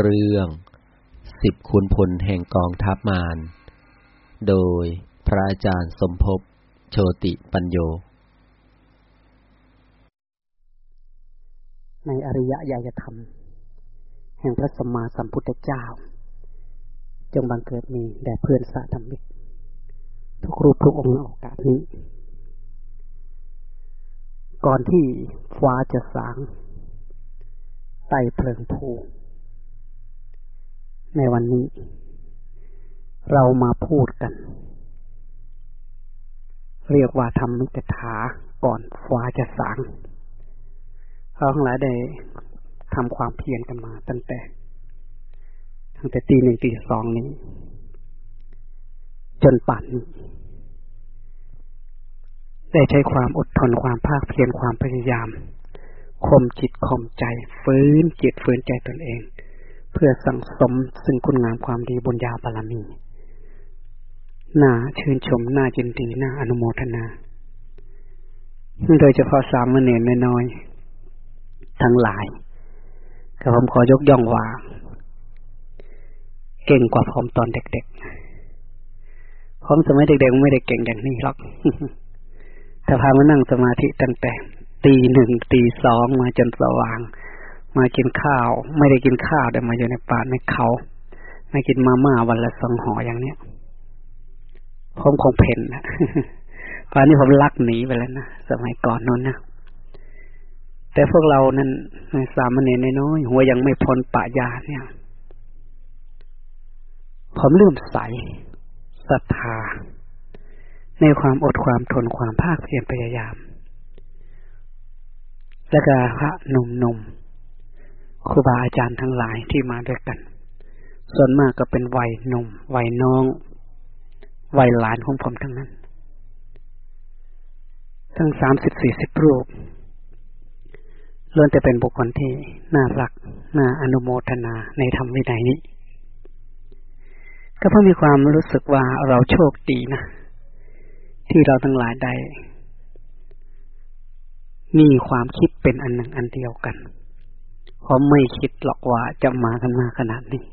เรื่องสิบขุนพลแห่งกองทัพมาร โดยพระอาจารย์สมภพโชติปัญโย ในอริยญาณธรรม แห่งพระสัมมาสัมพุทธเจ้า จงบังเกิดมีแด่เพื่อนสาธรรมิก ทุกรูปทุกองค์ในโอกาสนี้ ก่อนที่ฟ้าจะสางไต่เพลิงภู ในวันนี้ เรามาพูดกัน เรียกว่าทำมิกถาก่อนฟ้าจะสางเราทั้งหลายได้ทำความเพียรกันมาตั้งแต่ ตั้งแต่ตีหนึ่งตีสองนี้ จนป่านนี้ได้ใช้ความอดทนความภาคเพียรความพยายามข่มจิตข่มใจ ฟื้นจิตฟื้นใจตนเอง เพื่อสังสมซึ่งคุณงามความดีบุญญาบารมี น่าชื่นชม น่าจินดี น่าอนุโมทนา โดยเฉพาะสามเณรน้อยๆทั้งหลายก็ผมขอยกย่องว่า เก่งกว่าผมตอนเด็กๆ ผมสมัยเด็กๆไม่ได้เก่งอย่างนี้หรอก ถ้าพามานั่งสมาธิตั้งแต่ตีหนึ่งตีสองมาจนสว่าง มากินข้าว ไม่ได้กินข้าวแต่มาอยู่ในป่าในเขา ไม่กินมาม่าวันละสองห่ออย่างเนี้ยผมคงเพ่นนะตอนนี้ผมลักหนีไปแล้วนะสมัยก่อนนั้นนะแต่พวกเรานั้นในสามเณรน้อยหัวยังไม่พ้นป่ายาเนี่ย ผมเลื่อมใสศรัทธา ในความอดความทนความภาคเพียรพยายาม แล้วก็พระหนุ่มๆ ครูบาอาจารย์ทั้งหลายที่มาด้วยกัน ส่วนมากก็เป็นวัยหนุ่มวัยน้อง วัยหลานของผมทั้งนั้น ทั้งสามสิบสี่สิบรูปล้วนแต่เป็นบุคคลที่น่ารัก น่าอนุโมทนาในธรรมวินัยนี้ ก็เพราะมีความรู้สึกว่าเราโชคดีนะ ที่เราทั้งหลายได้มีความคิดเป็นอันหนึ่งอันเดียวกัน ผมไม่คิดหรอกว่าจะมากันมาขนาดนี้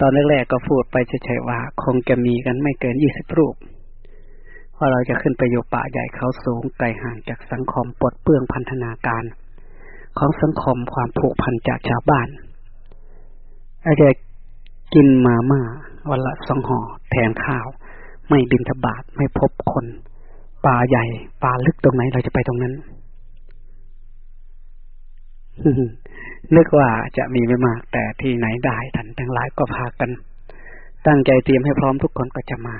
ตอนแรกๆก็พูดไปเฉยๆว่า คงจะมีกันไม่เกินยี่สิบรูปว่าเราจะขึ้นไปอยู่ป่าใหญ่เขาสูงไกลห่างจากสังคมปลดเปลื้องพันธนาการ ของสังคมความผูกพันจากชาวบ้านอาจจะกินมาม่าวันละสองห่อแทนข้าว ไม่บินทบาทไม่พบคน ป่าใหญ่ป่าลึกตรงไหนเราจะไปตรงนั้น นึกว่าจะมีไม่มาก แต่ที่ไหนได้ท่านทั้งหลายก็พากัน ตั้งใจเตรียมให้พร้อมทุกคนก็จะมา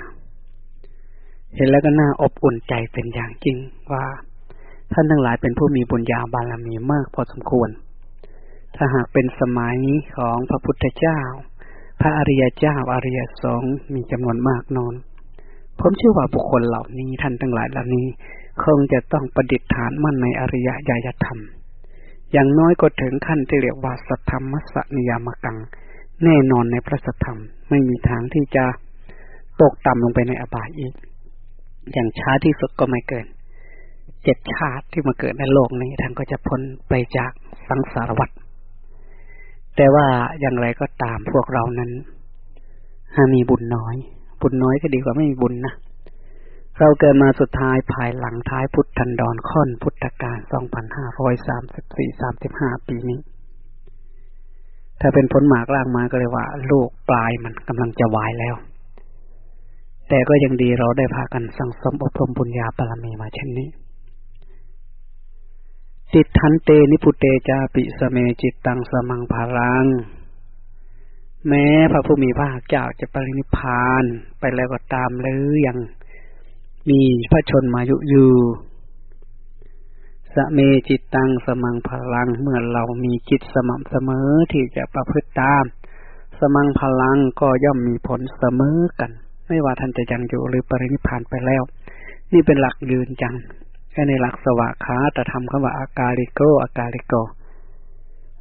เห็นแล้วก็น่าอบอุ่นใจเป็นอย่างจริงว่า ท่านทั้งหลายเป็นผู้มีบุญญาบารมีมากพอสมควร ถ้าหากเป็นสมัยของพระพุทธเจ้า พระอริยเจ้าอริยสงฆ์มีจำนวนมากนอนผมเชื่อว่าบุคคลเหล่านี้ท่านทั้งหลายเหล่านี้ คงจะต้องประดิษฐานมั่นในอริยญาณธรรม อย่างน้อยก็ถึงขั้นที่เรียกว่าสัทธรรมสนิยามกัง แน่นอนในพระสัทธรรมไม่มีทางที่จะตกต่ำลงไปในอบายอีก อย่างช้าที่สุดก็ไม่เกิน เจ็ดชาติที่มาเกิดในโลกนี้ท่านก็จะพ้นไปจากสังสารวัฏแต่ว่าอย่างไรก็ตามพวกเรานั้น หามีบุญน้อย บุญน้อยก็ดีกว่าไม่มีบุญนะ เราเกิดมาสุดท้ายภายหลังท้ายพุทธันดรค่อนพุทธกาลสองพันห้าร้อยสามสิบสี่สามสิบห้าปีนี้ ถ้าเป็นผลหมากล่างมาก็เลยว่า ลูกปลายมันกำลังจะวายแล้ว แต่ก็ยังดีเราได้พากันสั่งสมอบรมบุญญาปรมีมาเช่นนี้จิตทันเตนิพุเตจาปิสเมจิตตังสมังภารัง แม้พระผู้มีพระเจ้าจะปรินิพานไปแล้วก็ตามหรือยัง มีพระชนมายุยู่สเมจิตตังสมังพลัง เมื่อเรามีจิตสม่ำเสมอที่จะประพฤติตาม สมังพลังก็ย่อมมีผลเสมอกัน ไม่ว่าท่านจะยังอยู่หรือปรินิพานไปแล้ว นี่เป็นหลักยืนจังแค่ในหลักสวากขาแต่ทำคำว่าอากาลิโกอากาลิโก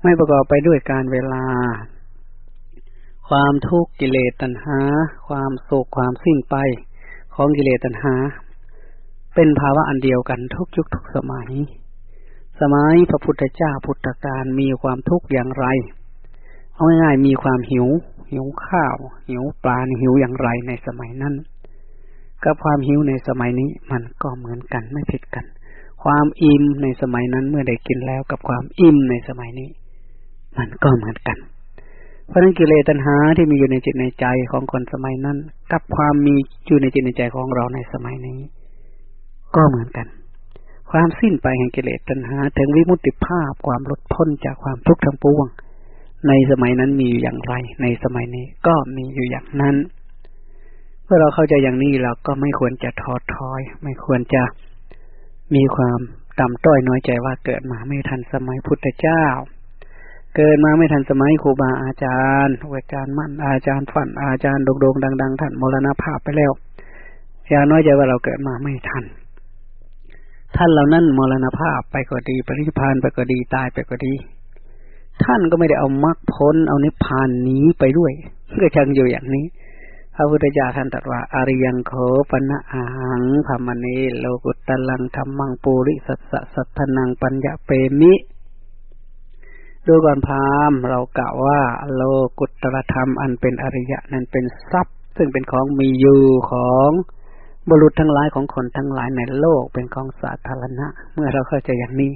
ไม่ประกอบไปด้วยการเวลา ความทุกข์กิเลสตัณหา ความโศกความสิ้นไป ของกิเลสตัณหา เป็นภาวะอันเดียวกันทุกยุคทุกสมัย สมัยพระพุทธเจ้าพุทธการมีความทุกข์อย่างไร เอาง่ายๆมีความหิว หิวข้าว หิวปลาหิวอย่างไรในสมัยนั้นกับความหิวในสมัยนี้มันก็เหมือนกันไม่ผิดกัน ความอิ่มในสมัยนั้นเมื่อได้กินแล้วกับความอิ่มในสมัยนี้ มันก็เหมือนกัน เพราะนั้นกิเลสตัณหาที่มีอยู่ในจิตในใจของคนสมัยนั้น กับความมีอยู่ในจิตในใจของเราในสมัยนี้ ก็เหมือนกัน ความสิ้นไปแห่งกิเลสตัณหา ถึงวิมุตติภาพความลดพ้นจากความทุกข์ทั้งปวง ในสมัยนั้นมีอยู่อย่างไร ในสมัยนี้ก็มีอยู่อย่างนั้นเมื่อเราเข้าใจอย่างนี้เราก็ไม่ควรจะท้อถอย ไม่ควรจะมีความต่ำต้อยน้อยใจว่าเกิดมาไม่ทันสมัยพุทธเจ้า เกิดมาไม่ทันสมัยครูบาอาจารย์อาจารย์มั่นอาจารย์ฝันอาจารย์โด่งๆดัง ๆ ท่านมรณภาพไปแล้วอย่าน้อยใจว่าเราเกิดมาไม่ทัน ท่านเหล่านั้นมรณภาพไปก็ดี ปริพานไปก็ดีตายไปก็ดี ท่านก็ไม่ได้เอามรรคพ้นเอานิพพานนี้ไปด้วยก็ยังอยู่อย่างนี้พระพุทธเจ้าท่านตรัสว่าอาริยังโขปนะอาหังพามณีโลกุตตลังธรรมังปุริสัสสัทธนังปัญญาเปมิ ดูก่อนพามเรากล่าวว่า โลกุตตรธรรมอันเป็นอริยะนั้นเป็นทรัพย์ ซึ่งเป็นของมีอยู่ของบุรุษทั้งหลายของคนทั้งหลายในโลกเป็นของสาธารณะ เมื่อเราเข้าใจอย่างนี้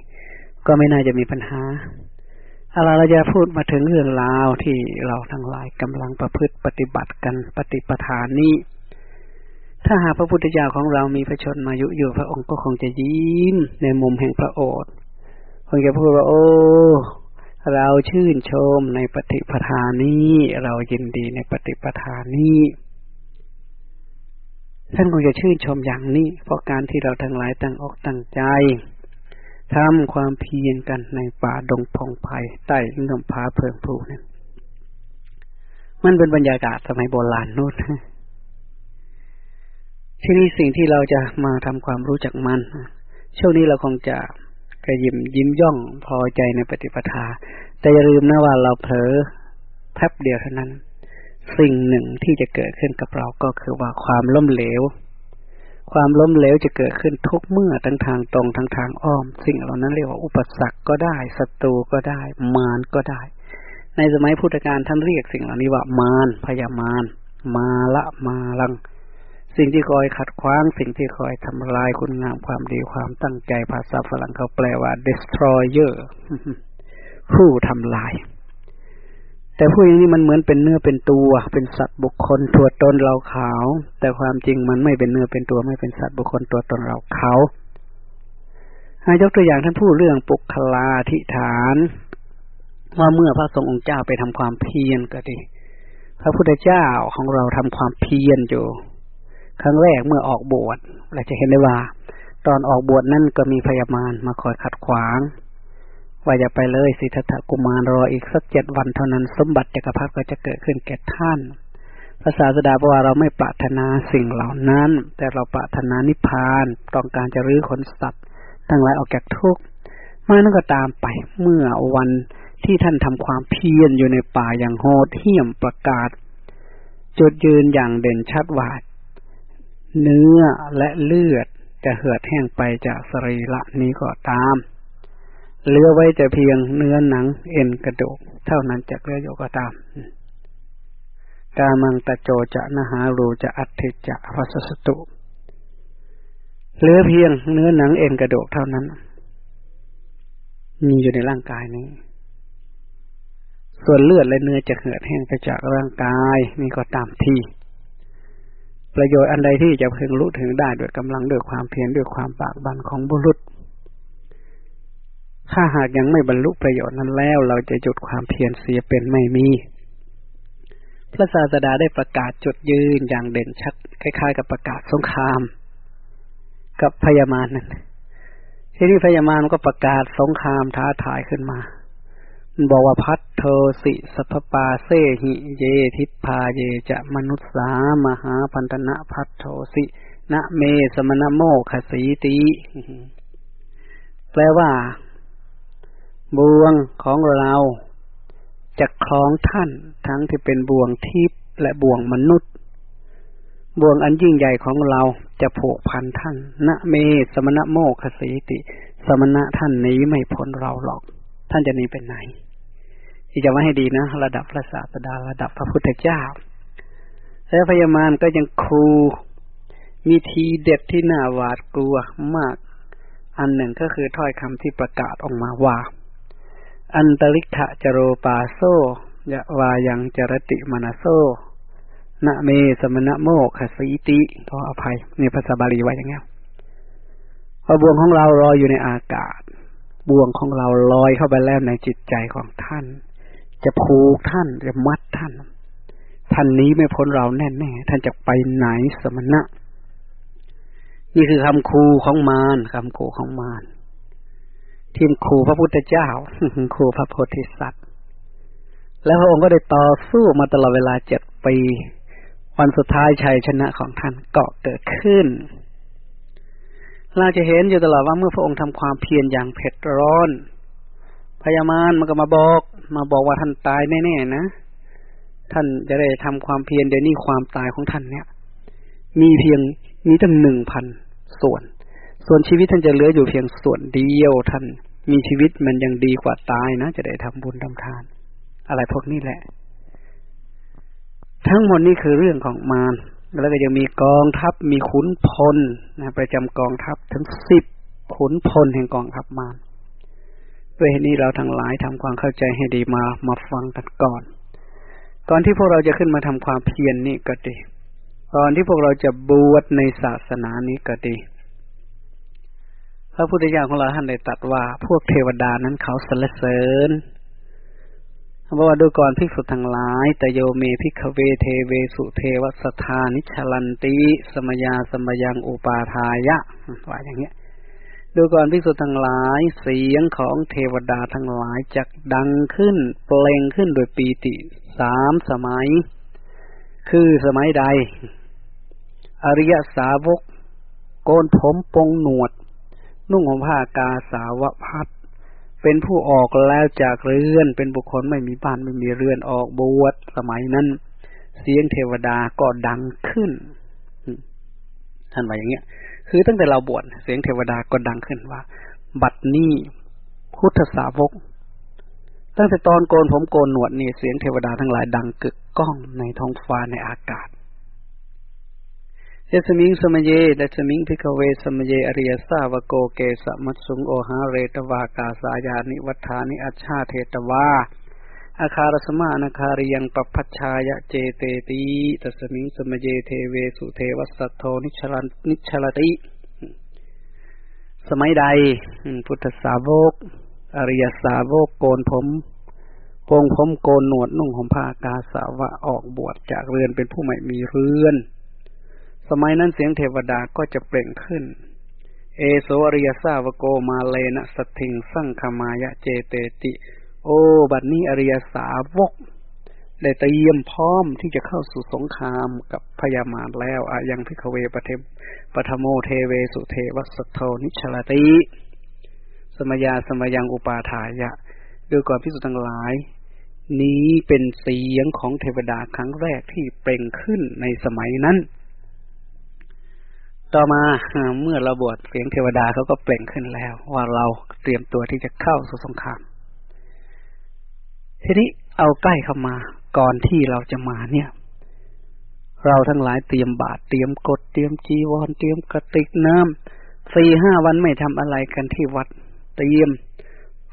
ก็ไม่น่าจะมีปัญหาเอาเราจะพูดมาถึงเรื่องราวที่เราทั้งหลายกำลังประพฤติปฏิบัติกันปฏิปทานนี้ ถ้าหากพระพุทธเจ้าของเรามีพระชนมายุอยู่พระองค์ก็คงจะยิ้มในมุมแห่งพระโอษฐ์คงจะพูดว่าโอ้ เราชื่นชมในปฏิปทานนี้ เรายินดีในปฏิปทานนี้ท่านคงจะชื่นชมอย่างนี้ เพราะการที่เราทั้งหลายตั้งอกตั้งใจทำความเพียรกันในป่าดงพงไพ่ใต้เงื่อมผาเพิงผูนี่มันเป็นบรรยากาศสมัยโบราณนู่นที่นี่สิ่งที่เราจะมาทำความรู้จักมัน ช่วงนี้เราคงจะ กระยิมยิ้มย่องพอใจในปฏิปทา แต่อย่าลืมนะว่าเราเผลอแป๊บเดียวเท่านั้น สิ่งหนึ่งที่จะเกิดขึ้นกับเราก็คือว่าความล้มเหลว ความล้มเหลวจะเกิดขึ้นทุกเมื่อทั้งทางตรงทั้งทางอ้อม สิ่งเหล่านั้นเรียกว่าอุปสรรคก็ได้ศัตรูก็ได้ มารก็ได้ ในสมัยพุทธกาลท่านเรียกสิ่งเหล่านี้ว่ามารพยามารมาละมาลัง สิ่งที่คอยขัดขวาง สิ่งที่คอยทำลายคุณงามความดีความตั้งใจภาษาฝรั่งเขาแปลว่า destroyer ผู้ทำลาย แต่ผู้อย่างนี้มันเหมือนเป็นเนื้อเป็นตัว เป็นสัตว์บุคคลตัวตนเราเขา แต่ความจริงมันไม่เป็นเนื้อเป็นตัวไม่เป็นสัตว์บุคคลตัวตนเราเขายกตัวอย่างท่านพูดเรื่องปุคลาธิฐาน ว่าเมื่อพระสงฆ์องค์เจ้าไปทำความเพียรก็ดี พระพุทธเจ้าของเราทำความเพียรอยู่ ครั้งแรกเมื่อออกบวชเราจะเห็นได้ว่า ตอนออกบวชนั่นก็มีพยามารมาคอยขัดขวาง ว่าอย่าไปเลยสิทธัตถกุมารรออีกสักเจ็ดวันเท่านั้น สมบัติจักรพรรดิก็จะเกิดขึ้นแก่ท่านภาษาสดาบอกว่าเราไม่ปรารถนาสิ่งเหล่านั้น แต่เราปรารถนานิพพานต้องการจะรื้อขนสัตว์ทั้งหลายออกจากทุกข์มานั่นก็ตามไปเมื่อวันที่ท่านทำความเพียรอยู่ในป่าอย่างโหดเหี้ยมประกาศ จุดยืนอย่างเด่นชัดว่า เนื้อและเลือดจะเหือดแห้งไปจากสรีระนี้ก็ตาม เหลือไว้แต่เพียงเนื้อหนังเอ็นกระดูกเท่านั้นจะเลืออยู่ก็ตามกามังตะโจจะนหารูจะอัติจะวัสสตุเหลือเพียงเนื้อหนังเอ็นกระดูกเท่านั้น มีอยู่ในร่างกายนี้ ส่วนเลือดและเนื้อจะเหือดแห้งไปจากร่างกายนี่ก็ตามที่ ประโยชน์อันใดที่จะพึงรู้ถึงได้ด้วยกำลังด้วยความเพียรด้วยความปากบันของบุรุษ ถ้าหากยังไม่บรรลุประโยชน์นั้นแล้ว เราจะจุดความเพียรเสียเป็นไม่มี พระศาสดาได้ประกาศจุดยืนอย่างเด่นชัดคล้ายๆ กับประกาศสงคราม กับพญามารนั่นที่นี่พญามารก็ประกาศสงครามท้าทายขึ้นมา บอกว่าพัทโทสิสัพปาเซหิเยทิพาเยจะมนุษสามหาพันธนะพัทโทสินะเมสมณโมคสีตีแปลว่าบ่วงของเราจะคล้องท่านทั้งที่เป็นบ่วงทิพย์และบ่วงมนุษย์ บ่วงอันยิ่งใหญ่ของเราจะผูกพันท่านณเมสมณโมคสีติ สมณะท่านนี้ไม่พ้นเราหรอก ท่านจะหนีเป็นไหนที่จะมาให้ดีนะ ระดับพระศาสดาระดับพระพุทธเจ้า แล้วพญามารก็ยังครูมีทีเด็ดที่น่าหวาดกลัวมาก อันหนึ่งก็คือถ้อยคำที่ประกาศออกมาว่า อันตริกะจโรปาโซยะวายังจรติมานาโซนะเมสมณะโมคสีติขออภัยในภาษาบาลีไว้อย่างเงี้ยพอบ่วงของเราลอยอยู่ในอากาศ บ่วงของเราลอยเข้าไปแล้วในจิตใจของท่าน จะผูกท่านจะมัดท่าน ท่านนี้ไม่พ้นเราแน่แน่ท่านจะไปไหนสมณะ นี่คือคำครูของมารคำครูของมารทีมครูพระพุทธเจ้าครูพระโพธิสัตว์ แล้วพระองค์ก็ได้ต่อสู้มาตลอดเวลาเจ็ดปี วันสุดท้ายชัยชนะของท่านก็เกิดขึ้น เราจะเห็นอยู่ตลอดว่าเมื่อพระองค์ทำความเพียรอย่างเผ็ดร้อน พยามารมันก็มาบอก มาบอกว่าท่านตายแน่ๆนะ ท่านจะได้ทำความเพียรเดี๋ยวนี้ความตายของท่านเนี่ย มีเพียงมีตั้งหนึ่งพันส่วน ส่วนชีวิตท่านจะเหลืออยู่เพียงส่วนเดียวท่าน มีชีวิตมันยังดีกว่าตายนะ จะได้ทำบุญทำทาน อะไรพวกนี้แหละ ทั้งหมดนี้คือเรื่องของมาร แล้วก็ยังมีกองทัพมีขุนพลนะประจำกองทัพถึงสิบขุนพลแห่งกองทัพมารด้วยเหตุนี้เราทั้งหลายทำความเข้าใจให้ดีมามาฟังกันก่อน ก่อนที่พวกเราจะขึ้นมาทำความเพียรนนี่ก็ดีก่อนที่พวกเราจะบวชในศาสนานี้ก็ดีพระพุทธเจ้าของเราท่านได้ตรัสว่า พวกเทวดานั้นเขาสรรเสริญ บอกว่าดูก่อนภิกษุทั้งหลายแต่โยเมภิกเวเทเวสุเทวสถานิชลันติสมยาสมยังอุปาทายะว่าอย่างเงี้ย ดูก่อนภิกษุทั้งหลายเสียงของเทวดาทั้งหลายจักดังขึ้นเปล่งขึ้นโดยปีติสามสมัย คือสมัยใด อริยสาวก โกนผมปงหนวด นุ่งห่มผ้ากาสาวพัด เป็นผู้ออกแล้วจากเรือน เป็นบุคคลไม่มีบ้านไม่มีเรือนออกบวชสมัยนั้น เสียงเทวดาก็ดังขึ้นท่านว่าอย่างเงี้ย คือตั้งแต่เราบวชเสียงเทวดาก็ดังขึ้นว่า บัดนี้พุทธสาวก ตั้งแต่ตอนโกนผมโกนหนวดนี่เสียงเทวดาทั้งหลายดังกึกก้องในท้องฟ้าในอากาศ ยัสมิงสมเย ยัสมิง ภิกขเวสมเยอริยสาวโกเกสมัสสุงโอหาเรตวากาสายานิวัตถานิอัจฉาเทตวา อคารัสมา อนคาริยังปัพพัชชายะเจเตติตัสมิงสมเยเทเวสุเทวสัทโทนิจฉรันนิจฉรติ สมัยใด พุทธสาวก อริยสาวกโกนผมโกงผมโกนหนวดนุ่งห่มผ้ากาสาวะออกบวชจากเรือนเป็นผู้ไม่มีเรือน สมัยนั้นเสียงเทวดาก็จะเปล่งขึ้น เอโสอริยสาวโกมาเลนะสถิงสั่งขมายะเจเตติ โอ บัดนี้อริยสาวก ได้เตรียมพร้อมที่จะเข้าสู่สงครามกับพญามารแล้วอายังพิคเวปเทปทโมเทเวสุเทวัสโทนิชลติ สมยาสมยังอุปาทายะดูก่อนพิสุทั้งหลาย นี้เป็นเสียงของเทวดาครั้งแรกที่เปล่งขึ้นในสมัยนั้น ต่อมาเมื่อเราบวชเสียงเทวดาเขาก็เปล่งขึ้นแล้ว ว่าเราเตรียมตัวที่จะเข้าสู่สงคราม ทีนี้เอาใกล้เข้ามาก่อนที่เราจะมาเนี่ย เราทั้งหลายเตรียมบาตรเตรียมกดเตรียมจีวรเตรียมกระติกน้ำสี่ห้าวันไม่ทำอะไรกันที่วัดเตรียม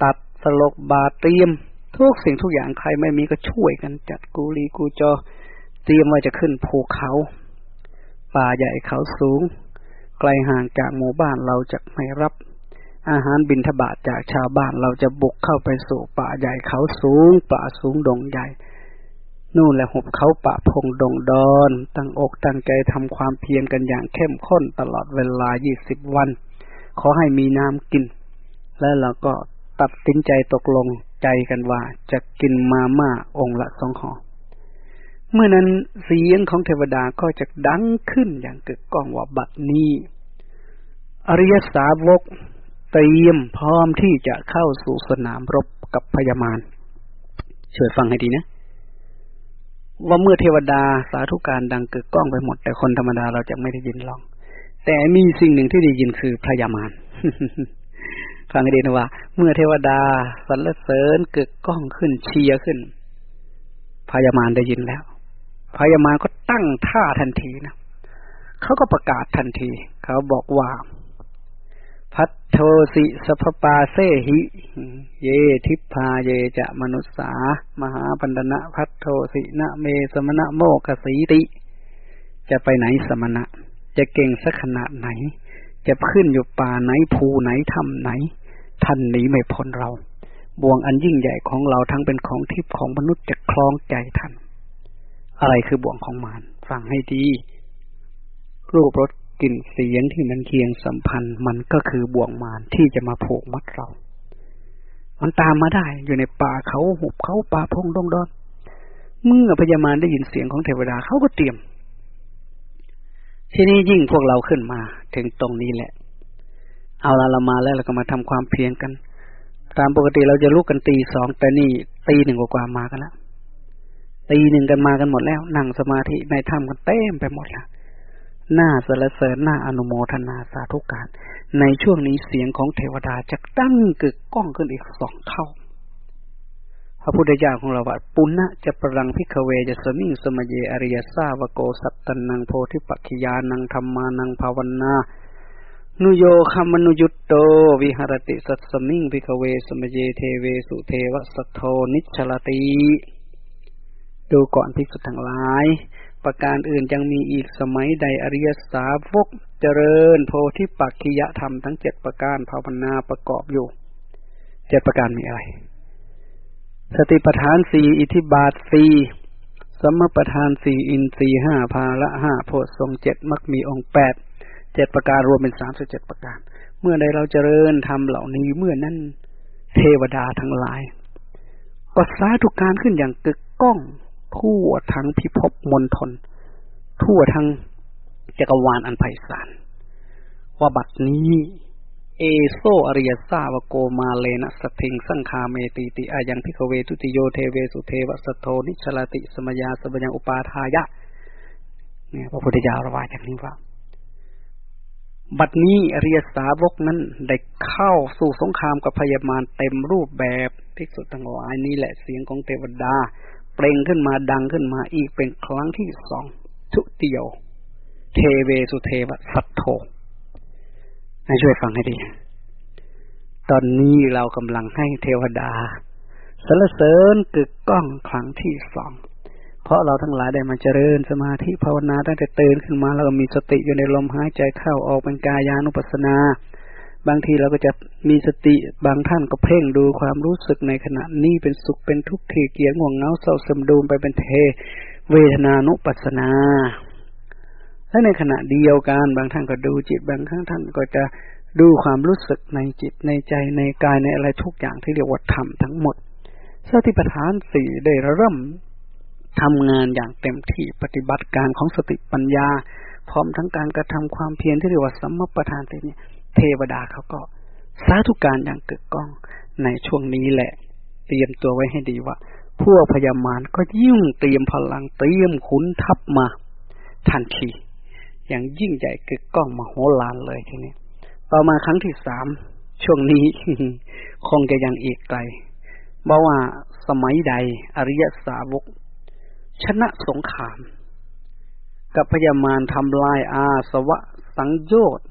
ตัดสลกบาตรเตรียม ทุกสิ่งทุกอย่างใครไม่มีก็ช่วยกันจัดกูรีกูจอ เตรียมว่าจะขึ้นภูเขา ป่าใหญ่เขาสูง ไกลห่างจากหมู่บ้านเราจะไม่รับ อาหารบินทบาทจากชาวบ้านเราจะบุกเข้าไปสู่ป่าใหญ่เขาสูง ป่าสูงดงใหญ่ นู่นแหละหุบเขาป่าพงดงดอน ตั้งอกตั้งใจทำความเพียรกันอย่างเข้มข้นตลอดเวลายี่สิบวัน ขอให้มีน้ำกิน แล้วเราก็ตัดสินใจตกลงใจกันว่าจะกินมาม่าองค์ละสองห่อ เมื่อนั้นเสียงของเทวดาก็จะดังขึ้นอย่างกึกก้องว่าบัดนี้ อริยสาวกเตรียมพร้อมที่จะเข้าสู่สนามรบกับพญามารช่วยฟังให้ดีนะ ว่าเมื่อเทวดาสาธุการดังกึกก้องไปหมด แต่คนธรรมดาเราจะไม่ได้ยินหรอกแต่มีสิ่งหนึ่งที่ได้ยินคือพญามารฟังให้ดีนะว่า เมื่อเทวดาสรรเสริญกึกก้องขึ้นเชียร์ขึ้นพญามารได้ยินแล้ว พญามารก็ตั้งท่าทันทีนะเขาก็ประกาศทันที เขาบอกว่าพัทโทสิสภปาเซหิ เยทิพาเยจะมนุษสา มหาปันดนะพัทโทสินะเมสมณะโมกสีติ จะไปไหนสมณะ จะเก่งสักขนาดไหน จะขึ้นอยู่ป่าไหนภูไหนถ้ำไหน ท่านหนีไม่พ้นเรา บ่วงอันยิ่งใหญ่ของเราทั้งเป็นของทิพย์ของมนุษย์จะคล้องใจท่าน อะไรคือบ่วงของมารฟังให้ดี รูปรสกลิ่นเสียงที่มันเคียงสัมพันธ์ มันก็คือบ่วงมารที่จะมาผูกมัดเรา มันตามมาได้อยู่ในป่าเขาหุบเขาป่าพงดงดอนเมื่อพญามารได้ยินเสียงของเทวดาเขาก็เตรียม ที่นี้ยิ่งพวกเราขึ้นมา ถึงตรงนี้แหละ เอาละเรามาแล้วเราก็มาทำความเพียรกัน ตามปกติเราจะลุกกันตีสองแต่นี่ตีหนึ่งกว่ามากันแล้ว ตีหนึ่งกันมากันหมดแล้ว นั่งสมาธิในถ้ำกันเต็มไปหมดแล้วหน้าสรรเสริญหน้าอนุโมทนาสาธุการ ในช่วงนี้เสียงของเทวดาจะตั้งกึกก้องขึ้นอีกสองเท่า พระพุทธเจ้าของเราว่าปุนะจะปะรัง ภิกขเว ยัสมิงสมเยอริยสาวโกสัตตันนังโพธิปักขิยานังธัมมานังภาวนานุโยคมนุยุตโต วิหรติ ตัสมิง ภิกขเวสมเยเทเวสุเทวสัทโทนิชลติ ดูก่อนพิสุทั้งหลาย ประการอื่นยังมีอีกสมัยใดอริยสาวกเจริญโพธิปักขิยธรรมทั้งเจ็ดประการภาวนาประกอบอยู่เจ็ดประการมีอะไร สติปัฏฐานสี่อิทิบาทสี่สมประธานสี่อินทรีห้าภาละห้าโพชงเจ็ดมักมีองค์แปดเจ็ดประการรวมเป็นสามสิบเจ็ดประการ เมื่อใดเราเจริญทำเหล่านี้เมื่อนั้นเทวดาทั้งหลายก็สาธุการขึ้นอย่างกึกก้อง ทั่วทั้งพิภพมณฑลทั่วทั้งจักรวาลอันไพศาลว่าบัดนี้ เอโส อริยสาวโกมาเรนะสัทธิงสังคาเมตีติ อยัง ภิกขเว ทุติโยเทเวสุเทวสัทโทนิจฉรติสมยาสมยังอุปาทายะ เนี่ยพระพุทธเจ้าระบายอย่างนี้ว่า บัดนี้อริยสาวกนั้นได้เข้าสู่สงครามกับพยามารเต็มรูปแบบภิกษุทั้งหลายนี่แหละเสียงของเทวดา เปล่งขึ้นมาดังขึ้นมาอีกเป็นครั้งที่สองทุเตียวเทเวสุเทวสัตโธให้ช่วยฟังให้ดี ตอนนี้เรากำลังให้เทวดาสรรเสริญกึกก้องครั้งที่สองเพราะเราทั้งหลายได้มาเจริญสมาธิภาวนาตั้งแต่ตื่นขึ้นมาเราก็มีสติอยู่ในลมหายใจเข้าออกเป็นกายานุปัสสนา บางทีเราก็จะมีสติบางท่านก็เพ่งดูความรู้สึกในขณะนี้เป็นสุขเป็นทุกข์ที่เกียงห่วงเงาเศร้าสมดูมไปเป็นเท เวทนานุปัสนา และในขณะเดียวกันบางท่านก็ดูจิตบางครั้งท่านก็จะดูความรู้สึกในจิตในใจในกายในอะไรทุกอย่างที่เรียกว่าธรรมทั้งหมดสติปัฏฐานสี่ได้เริ่มทำงานอย่างเต็มที่ปฏิบัติการของสติปัญญา พร้อมทั้งการกระทำความเพียรที่เรียกว่าสัมมปทานสี่เนี่ย เทวดาเขาก็สาธุการอย่างเกิดก้องในช่วงนี้แหละ เตรียมตัวไว้ให้ดีว่า พวกพญามารก็ยิ่งเตรียมพลังเตรียมขุนทัพมา ทันทีอย่างยิ่งใหญ่เกิดก้องมาโหฬารเลยทีนี้ต่อมาครั้งที่สามช่วงนี้ คงจะยังอีกไกลบอกว่าสมัยใดอริยสาวก ชนะสงคราม กับพญามารทำลายอาสวะสังโยชน์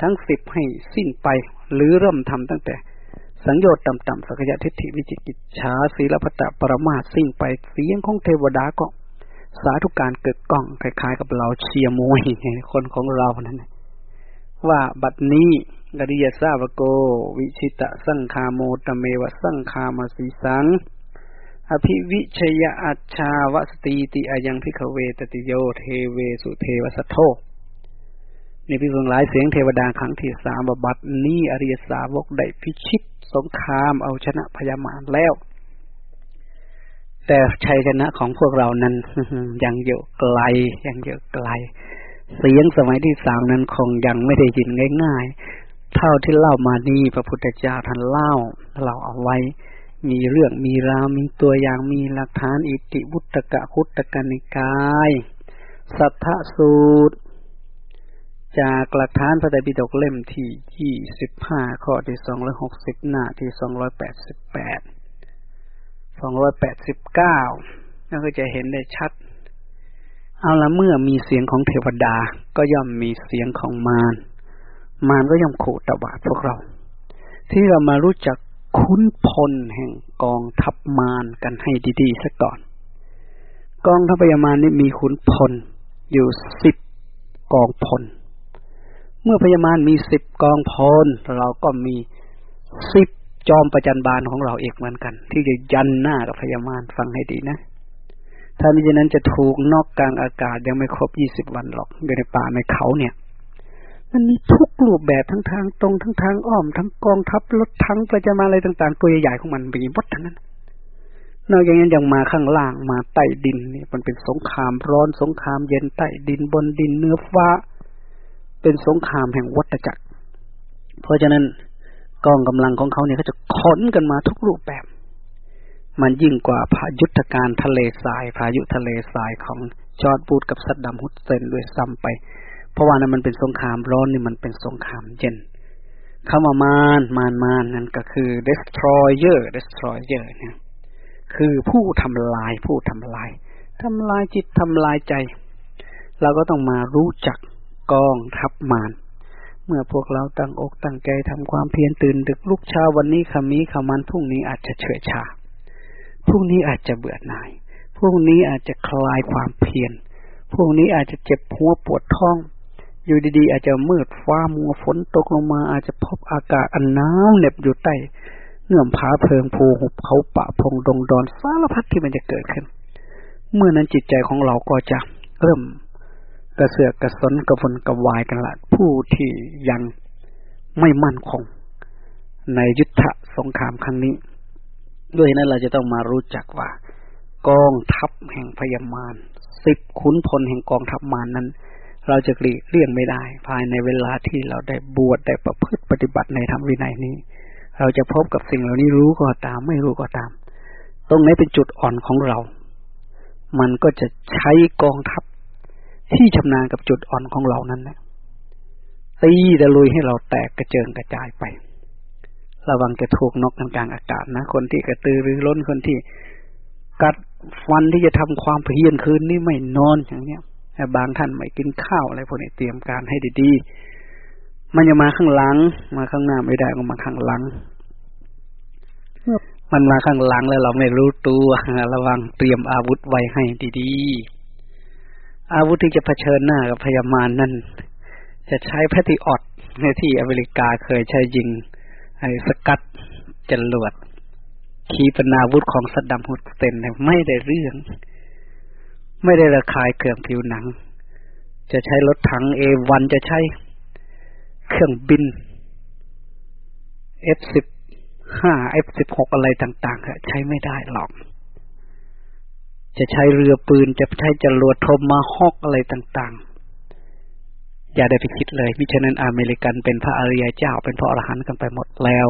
ทั้งสิบให้สิ้นไป หรือเริ่มทำตั้งแต่ สังโยชน์ต่ำๆสักยะทิฏฐิวิจิกิจฉาศีลพัตตปรมาสิ้นไปเสียงของเทวดาก็ สาธุการเกิดกล้องคล้ายๆ กับเราเชียร์มวยคนของเรานั่นว่าบัดนี้กริยสาวโก วิชิตะสังคาโมตเมวะสังคามาสีสังอภิวิชยอัจชาวสตีติอายังพิขเวตติโยเทเวสุเทวสัทโธ ในพิสุงหลายเสียงเทวดาครั้งที่สามบัดนี้อริยสาวกได้พิชิตสงครามเอาชนะพญามารแล้ว แต่ชัยชนะของพวกเรานั้นยังอยู่ไกลยังอยู่ไกล เสียงสมัยที่สามนั้นคงยังไม่ได้ยินง่าย ๆ เท่าที่เล่ามานี้พระพุทธเจ้าท่านเล่าเราเอาไว้ มีเรื่องมีราวมีตัวอย่างมีหลักฐานอิติวุตกะคุตกนิกาย สัทธสูตร จากหลักฐานพระไตรปิฎกเล่มที่ยี่สิบห้าข้อที่สองร้อยหกสิบหน้าที่สองร้อยแปดสิบแปดสองร้อยแปดสิบเก้าเราก็จะเห็นได้ชัด เอาละเมื่อมีเสียงของเทวดาก็ย่อมมีเสียงของมาร มารก็ย่อมขู่ตบาดพวกเรา ที่เรามารู้จักคุ้นพลแห่งกองทัพมารกันให้ดีๆซะก่อน กองทัพพยามารนี่มีขุนพลอยู่สิบกองพล มื่อพยามารมีสิบกองพลเราก็มีสิบจอมประจันบาลของเราเอกเหมือนกัน ที่จะยันหน้ากับพยามารฟังให้ดีนะ ถ้ามิฉะนั้นจะถูกนอกกลางอากาศยังไม่ครบยี่สิบวันหรอกอยู่ในป่าในเขาเนี่ย มันมีทุกรูปแบบทั้งทางตรงทั้งทางอ้อมทั้งกองทัพรถทั้งประจามาอะไรต่าง ๆ ตัวใหญ่ๆของมันมีหมดทั้งนั้น นอกจากนั้นยังมาข้างล่างมาใต้ดินนี่มันเป็นสงครามร้อนสงครามเย็นใต้ดินบนดินเนื้อฟ้า เป็นสงครามแห่งวัฏจักร เพราะฉะนั้นกองกำลังของเขาเนี่ยเขาจะขนกันมาทุกรูปแบบ มันยิ่งกว่าพายุทธการทะเลทราย พายุทะเลทรายของจอร์ดบูดกับซัดดัมฮุสเซนด้วยซ้ำไป เพราะว่านั้นมันเป็นสงครามร้อนนี่มันเป็นสงครามเย็นคำว่ามารมารมารนั่นก็คือ destroyer destroyer เนี่ยคือผู้ทำลายผู้ทำลายทำลายจิตทำลายใจ เราก็ต้องมารู้จัก กองทัพมารเมื่อพวกเราตั้งอกตั้งใจทำความเพียรตื่นดึกลุกเช้าวันนี้คำนี้คำมันพรุ่งนี้อาจจะเฉยชาพรุ่งนี้อาจจะเบื่อหน่ายพรุ่งนี้อาจจะคลายความเพียรพรุ่งนี้อาจจะเจ็บหัวปวดท้อง อยู่ดีๆ อาจจะมืดฟ้ามัวฝนตกลงมาอาจจะพบอากาศอันหนาวเหน็บอยู่ใต้เงื่อมผาเพลิงภูหุบเขาปะพงดงดอนสารพัดที่มันจะเกิดขึ้น เมื่อนั้นจิตใจของเราก็จะเริ่ม กระเสือกกระสนกระวนกระวายกันละผู้ที่ยังไม่มั่นคง ในยุทธสงครามครั้งนี้ ด้วยนั้นเราจะต้องมารู้จักว่า กองทัพแห่งพยามารสิบขุนพลแห่งกองทัพมารนั้น เราจะกลีเลี่ยงไม่ได้ ภายในเวลาที่เราได้บวชได้ประพฤติปฏิบัติในธรรมวินัยนี้ เราจะพบกับสิ่งเหล่านี้รู้ก็ตามไม่รู้ก็ตาม ตรงไหนเป็นจุดอ่อนของเรา มันก็จะใช้กองทัพ ที่ชำนาญกับจุดอ่อนของเรานั้นนะตีตะลุยให้เราแตกกระเจิงกระจายไป ระวังจะถูกนกกลางอากาศนะ คนที่กระตือรือร้นคนที่กัดฟันที่จะทำความเพียรคืนนี้ไม่นอนอย่างเนี้ยบางท่านไม่กินข้าวอะไรพวกนี้เตรียมการให้ดีๆ มันจะมาข้างหลัง มาข้างหน้าไม่ได้ก็มาข้างหลัง มันมาข้างหลังแล้วเราไม่รู้ตัว ระวังเตรียมอาวุธไว้ให้ดีๆ อาวุธที่จะเผชิญหน้ากับพยามารนั่นจะใช้แพทิออดในที่อเมริกาเคยใช้ยิง ไอ้สกัดจรวดขีปนาวุธของสัดดัมฮุสเซนไม่ได้เรื่อง ไม่ได้ระคายเครื่องผิวหนัง จะใช้รถถังเอวันจะใช้เครื่องบิน F15 F16 อะไรต่างๆใช้ไม่ได้หรอก จะใช้เรือปืนจะใช้จรวดโทมาฮอกอะไรต่าง ๆ อย่าได้ไปคิดเลยมิฉะนั้นอเมริกันเป็นพระอริยเจ้า เป็นพระอรหันต์กันไปหมดแล้ว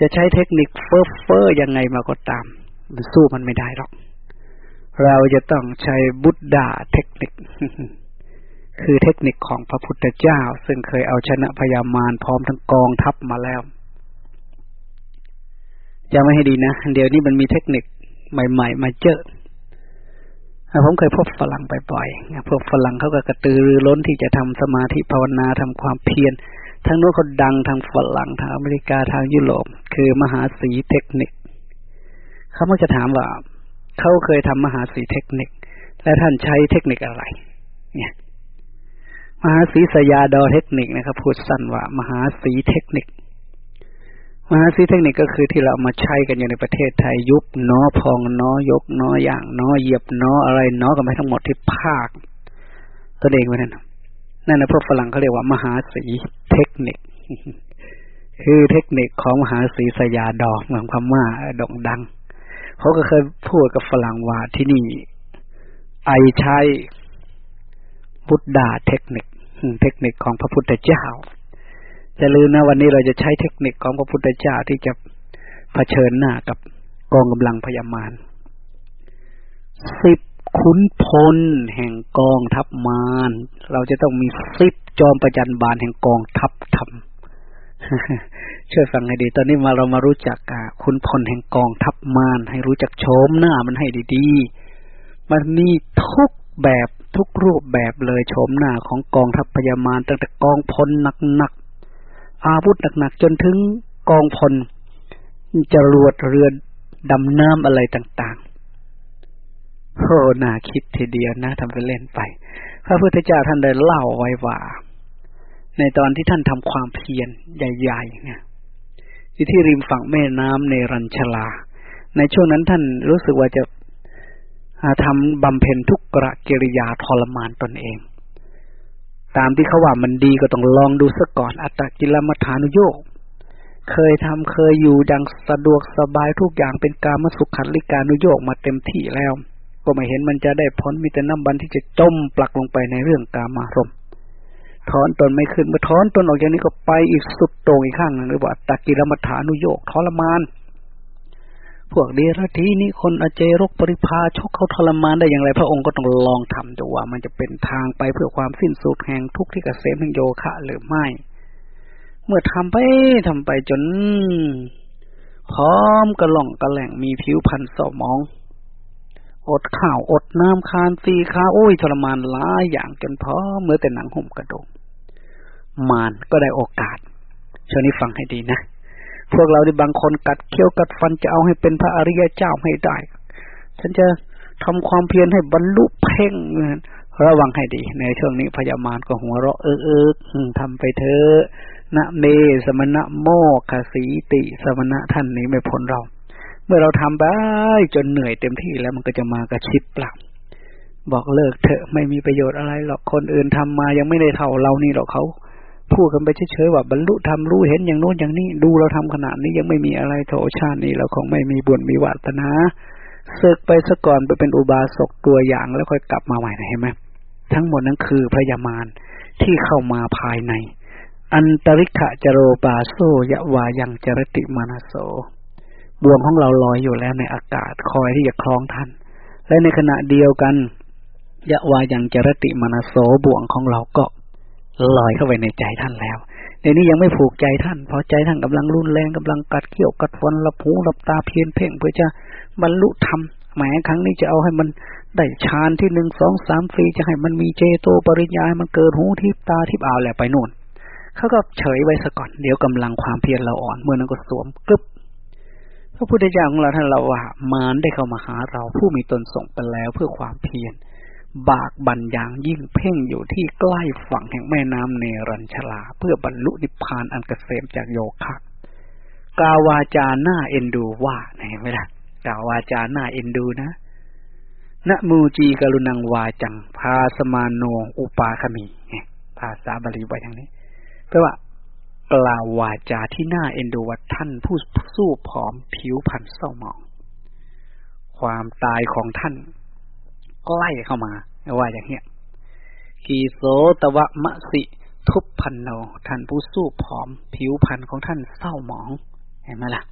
จะใช้เทคนิคเฟอร์เฟอร์ยังไงมาก็ตาม มันสู้มันไม่ได้หรอก เราจะต้องใช้ Buddha technique คือเทคนิคของพระพุทธเจ้า ซึ่งเคยเอาชนะพญามารพร้อมทั้งกองทัพมาแล้วจำไม่ให้ดีนะ เดี๋ยวนี้มันมีเทคนิคใหม่ ๆ มาเจอ ผมเคยพบฝรั่งบ่อยๆพวกฝรั่งเขาก็กระตือรือร้นที่จะทำสมาธิภาวนาทำความเพียร ทั้งโน้นเขาดังทางฝรั่งทางอเมริกาทางยุโรป คือมหาสีเทคนิค เขามักจะถามว่าเขาเคยทำมหาสีเทคนิค และท่านใช้เทคนิคอะไร เนี่ย มหาสีสยาดอเทคนิคนะครับพูดสั้นว่ามหาสีเทคนิค มหาสีเทคนิคก็คือที่เราเอามาใช้กันอยู่ในประเทศไทยยุบน้อพองน้อยกน้ออย่างน้อเหยียบน้ออะไรน้อกันไปทั้งหมดที่ภาคตัวเองไว้นั่นนั่นนะพวกฝรั่งเขาเรียกว่ามหาสีเทคนิค คือเทคนิคของมหาสีสยาดอกเมือนคำว่าดองดังเขาก็เคยพูดกับฝรั่งว่าที่นี่ ไอใช้บุตดาเทคนิค เทคนิคของพระพุทธเจ้า จะลืมนะวันนี้เราจะใช้เทคนิคของพระพุทธเจ้าที่จะเผชิญหน้ากับกองกำลังพยามารสิบขุนพลแห่งกองทัพมารเราจะต้องมีสิบจอมประจันบานแห่งกองทัพธรรมช่วยฟังให้ดี ตอนนี้มาเรามารู้จักคุณพลแห่งกองทัพมารให้รู้จักโฉมหน้ามันให้ดีๆ มันมีทุกแบบทุกรูปแบบเลยโฉมหน้าของกองทัพพญามารตั้งแต่กองพลหนักๆ อาวุธหนักๆจนถึงกองพลจรวดเรือดำน้ำอะไรต่างๆโอ้น่าคิดทีเดียวนะทำไปเล่นไป พระพุทธเจ้าท่านได้เล่าไว้ว่า ในตอนที่ท่านทำความเพียรใหญ่ๆเนี่ยอยู่ที่ริมฝั่งแม่น้ำในรัญชลา ในช่วงนั้นท่านรู้สึกว่าจะทำบำเพ็ญทุกกระกิริยาทรมานตนเอง ตามที่เขาว่ามันดีก็ต้องลองดูซะก่อน อัตกิลมัฐานุโยกเคยทำเคยอยู่ดังสะดวกสบายทุกอย่างเป็นการมสุขันลิการนุโยกมาเต็มที่แล้ว ก็ไม่เห็นมันจะได้พ้นมีแต่น้ำบันที่จะจมปลักลงไปในเรื่องกามารมถอนตนไม่ขึ้นเมื่อถอนตนออกจากนี้ก็ไปอีกสุดตรงอีกข้างหนึ่งหรือว่าตะกิรมัฐานุโยกทรมาน พวกเดรัจฉีนี่คนอเจรกปริพาชกเขาทรมานได้อย่างไร พระองค์ก็ต้องลองทำดูว่ามันจะเป็นทางไปเพื่อความสิ้นสุดแห่งทุกข์ที่กเกษมแห่งโยคะหรือไม่ เมื่อทำไปทำไปจน พร้อมกระหล่องกระแหล่งมีผิวพันธุ์สมอง อดข้าวอดน้ำคานตีขาโอ้ยทรมานหลายอย่างจนพร้อมเมื่อแต่หนังห่มกระดงมานก็ได้โอกาสช่วนี้ฟังให้ดีนะ พวกเราที่บางคนกัดเคี้ยวกัดฟันจะเอาให้เป็นพระอริยเจ้าให้ได้ ฉันจะทำความเพียรให้บรรลุเพ่งระวังให้ดี ในช่วงนี้พญามารก็หัวเราะเออเออทำไปเถอะนะเมสมณะโมคสีติ สมณะท่านนี้ไม่พ้นเรา เมื่อเราทำไปจนเหนื่อยเต็มที่แล้วมันก็จะมากระชิบปลับบอกเลิกเถอะไม่มีประโยชน์อะไรหรอกคนอื่นทำมายังไม่ได้เท่าเรานี่หรอกเขา พูดกันไปเฉยๆว่าบรรลุทำรู้เห็นอย่างโน้นอย่างนี้ ดูเราทำขนาดนี้ยังไม่มีอะไรโถชาตินี้เราคงไม่มีบุญมีวาสนาเสกไปซะก่อนไปเป็นอุบาสกตัวอย่างแล้วค่อยกลับมาใหม่นะเห็นไหมทั้งหมดนั้นคือพระยามารที่เข้ามาภายใน อันตริกะจโรบาโซยะวายังจรติมานาโสบ่วงของเราลอยอยู่แล้วในอากาศคอยที่จะคล้องท่าน และในขณะเดียวกันยะวายังจรติมานาโสบ่วงของเราก็ ลอยเข้าไปในใจท่านแล้วในนี้ยังไม่ผูกใจท่านพราะใจท่านกำลังรุนแรงกำลังกัดเกี่ยวกัดฟันรับหูรับตาเพียนเพ่งเพื่อจะบรรลุธรรมหมายครั้งนี้จะเอาให้มันได้ฌานที่หนึ่งสองสามฟีจะให้มันมีเจโตปริญญามันเกิดหูทิพตาทิพอาแหละไปนู่นเขาก็เฉยไว้ซะก่อนเดี๋ยวกำลังความเพียรเราอ่อนเมื่อนั้นก็สวมกึบพระพุทธเจ้าของเราท่านเราว่ามารได้เข้ามาหาเราผู้มีตนส่งไปแล้วเพื่อความเพียร บากบันอย่างยิ่งเพ่งอยู่ที่ใกล้ฝั่งแห่งแม่น้ำเนรัญชลา เพื่อบรรลุนิพพานอันกเกษมจากโยคะกาวาจาหน้าเอ็นดูว่าเห็นไหมล่ะกาวาจาหน้าเอ็นดูนะนะมูจีกรุณังวาจัง พาสมาโนอุปาคมีภาษาบาลีไว้อย่างนี้แปลว่ากล่าววาจาที่น่าเอ็นดูว่าท่านผู้สู้ผอมผิวพันเศร้าหมอง ความตายของท่าน ใกล้เข้ามาว่าอย่างเนี้ยกีโสตวะมะสิทุพพันโนท่านผู้สู้ผอม ผิวพันของท่านเศร้าหมอง เห็นไหมล่ะ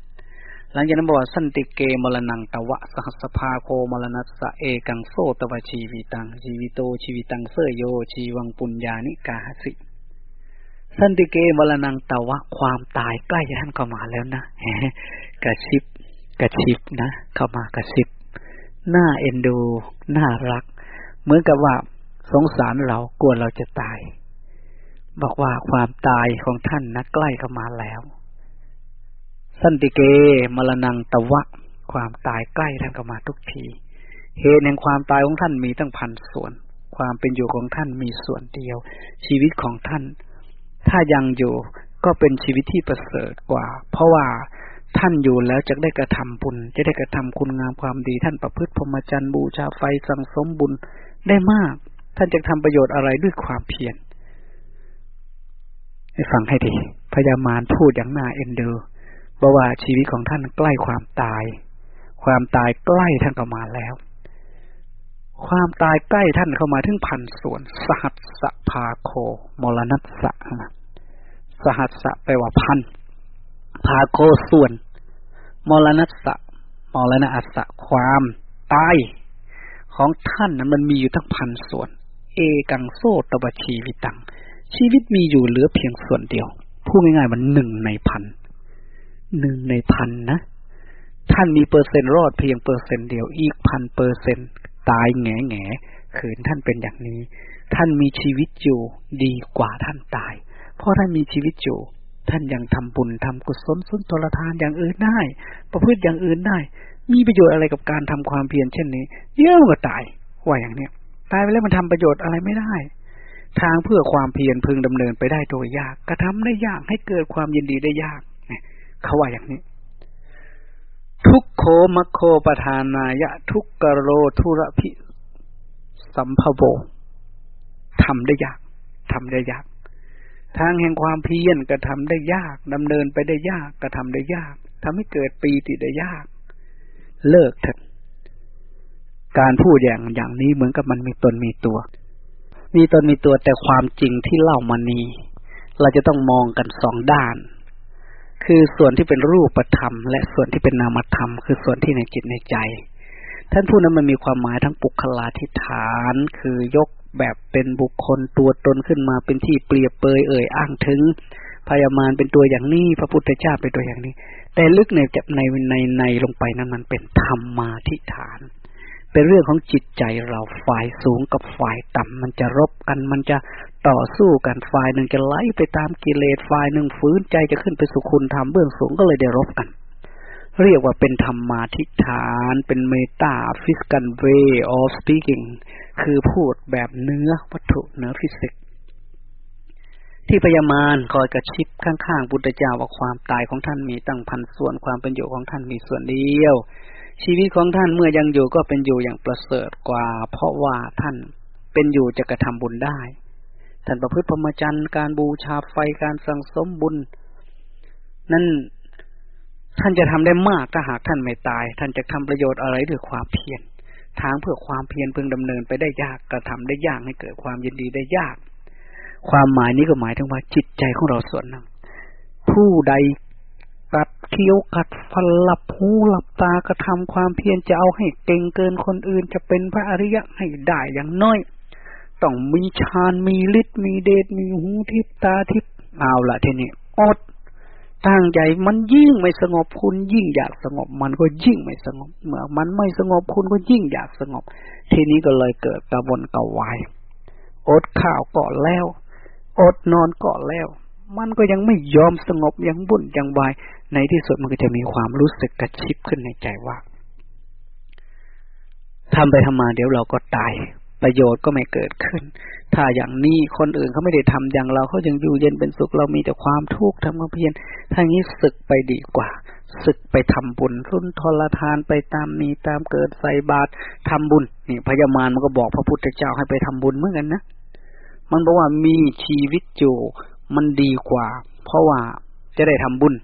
หลังจากนั้นบอกว่าสันติเกมรนังตวะสหสภาโคมรณัสสะเอกังโซตวะชีวิตัง ชีวิโตชีวิตังเสยโย ชีวังปุญญานิกาสิ สันติเกมรณังตวะความตายใกล้ท่านเข้ามาแล้วนะกระชิบกระชิบนะ เข้ามากระชิบ น้าเอ็นดู น่ารัก เหมือนกับว่าสงสารเรากลัวเราจะตาย บอกว่าความตายของท่านนะใกล้เข้ามาแล้ว สันติเกมรณังตะวะ ความตายใกล้ท่านเข้ามาทุกที เหตุแห่งความตายของท่านมีตั้งพันส่วน ความเป็นอยู่ของท่านมีส่วนเดียว ชีวิตของท่าน ถ้ายังอยู่ก็เป็นชีวิตที่ประเสริฐกว่า เพราะว่า ท่านอยู่แล้วจะได้กระทำบุญ จะได้กระทำคุณงามความดี ท่านประพฤติพรหมจรรย์บูชาไฟสังสมบุญได้มาก ท่านจะทำประโยชน์อะไรด้วยความเพียรให้ฟังให้ดีพญามารพูดอย่างน่าเอ็นดูบอกว่าชีวิตของท่านใกล้ความตาย ความตายใกล้ท่านก็มาแล้ว ความตายใกล้ท่านเข้ามาถึงพันส่วน สหัสสภาโคมรณัสสะสหัสสะแปลว่าพัน พาโคส่วน มรณะสะมรณะอัสะความตายของท่านนั้นมันมีอยู่ทั้งพันส่วน เอกังโซตบชีวิตัง ชีวิตมีอยู่เหลือเพียงส่วนเดียว พูดง่ายๆมันหนึ่งในพัน หนึ่งในพันนะ ท่านมีเปอร์เซ็นต์รอดเพียงเปอร์เซ็นต์เดียว อีกพันเปอร์เซ็นต์ตายแง่แง่ขืนท่านเป็นอย่างนี้ ท่านมีชีวิตอยู่ดีกว่าท่านตาย เพราะท่านมีชีวิตอยู่ ท่านยังทำบุญทำกุศลสุนทรทานอย่างอื่นได้ ประพฤติอย่างอื่นได้ มีประโยชน์อะไรกับการทำความเพียรเช่นนี้เยอะกว่าตายว่าอย่างเนี้ยตายไปแล้วมันทำประโยชน์อะไรไม่ได้ ทางเพื่อความเพียรพึงดำเนินไปได้โดยยาก กระทำได้ยากให้เกิดความยินดีได้ยากเขาว่าอย่างนี้ ทุกโคมโคปทานายะ ทุกกโรทุระพิสัมภโวทำได้ยากทำได้ยาก ทางแห่งความเพียรกระทำได้ยากดำเนินไปได้ยากกระทำได้ยากทำให้เกิดปีติได้ยาก เลิกเถอะการพูดอย่างอย่างนี้เหมือนกับมันมีตนมีตัว มีตนมีตัวแต่ความจริงที่เล่ามานี้ เราจะต้องมองกันสองด้าน คือส่วนที่เป็นรูปธรรม และส่วนที่เป็นนามธรรม คือส่วนที่ในจิตในใจ ท่านพูดนั้นมันมีความหมายทั้งปุคลาธิฐาน คือยก แบบเป็นบุคคลตัวตนขึ้นมาเป็นที่เปรียบเปยเอ่ยอ้างถึงพยามารเป็นตัวอย่างนี้ พระพุทธเจ้าเป็นตัวอย่างนี้ แต่ลึกในจับในในในลงไปนั้นมันเป็นธรรมมาธิฐาน เป็นเรื่องของจิตใจเราฝ่ายสูงกับฝ่ายต่ำมันจะรบกันมันจะต่อสู้กันฝ่ายหนึ่งจะไล่ไปตามกิเลสฝ่ายหนึ่งฝืนใจจะขึ้นไปสู่คุณธรรมเบื้องสูงก็เลยได้รบกัน เรียกว่าเป็นธรรมาธิษฐาน เป็น metaphysical way of speaking คือพูดแบบเนื้อวัตถุเนื้อฟิสิกที่พญามารคอยกระซิบข้างๆพุทธเจ้าว่าความตายของท่านมีตั้งพันส่วนความเป็นอยู่ของท่านมีส่วนเดียว ชีวิตของท่านเมื่อยังอยู่ก็เป็นอยู่อย่างประเสริฐกว่า เพราะว่าท่านเป็นอยู่จะกระทำบุญได้ ท่านประพฤติพรหมจรรย์การบูชาไฟการสังสมบุญ นั่นท่านจะทำได้มากถ้าหากท่านไม่ตาย ท่านจะทำประโยชน์อะไรด้วยความเพียร ทางเพื่อความเพียรพึงดำเนินไปได้ยากกระทำได้ยากให้เกิดความยินดีได้ยาก ความหมายนี้ก็หมายถึงว่าจิตใจของเราส่วนหนึ่งผู้ใดกัดเคี้ยวกัดฟันหลับหูหลับตากระทำความเพียรจะเอาให้เก่งเกินคนอื่น จะเป็นพระอริยะให้ได้อย่างน้อย ต้องมีฌานมีฤทธิ์มีเดชมีหูทิพตาทิพเอาละทีนี้อด ตั้งใจมันยิ่งไม่สงบคุณยิ่งอยากสงบ มันก็ยิ่งไม่สงบเมื่อมันไม่สงบคุณก็ยิ่งอยากสงบ ทีนี้ก็เลยเกิดกระวนกระวายอดข้าวก่อนแล้ว อดนอนก่อนแล้ว มันก็ยังไม่ยอมสงบยังบุ่นยังวาย ในที่สุดมันก็จะมีความรู้สึกกระชิบขึ้นในใจว่าทำไปทำมาเดี๋ยวเราก็ตาย ประโยชน์ก็ไม่เกิดขึ้น ถ้าอย่างนี้คนอื่นเขาไม่ได้ทำอย่างเราเขายังอยู่เย็นเป็นสุขเรามีแต่ความทุกข์ทำความเพียรทางนี้ศึกไปดีกว่าศึกไปทำบุญรุ่นทรทานไปตามมีตามเกิดใส่บาตรทำบุญนี่พญามารมันก็บอกพระพุทธเจ้าให้ไปทำบุญเหมือนกันนะ มันบอกว่ามีชีวิตอยู่มันดีกว่า เพราะว่าจะได้ทำบุญ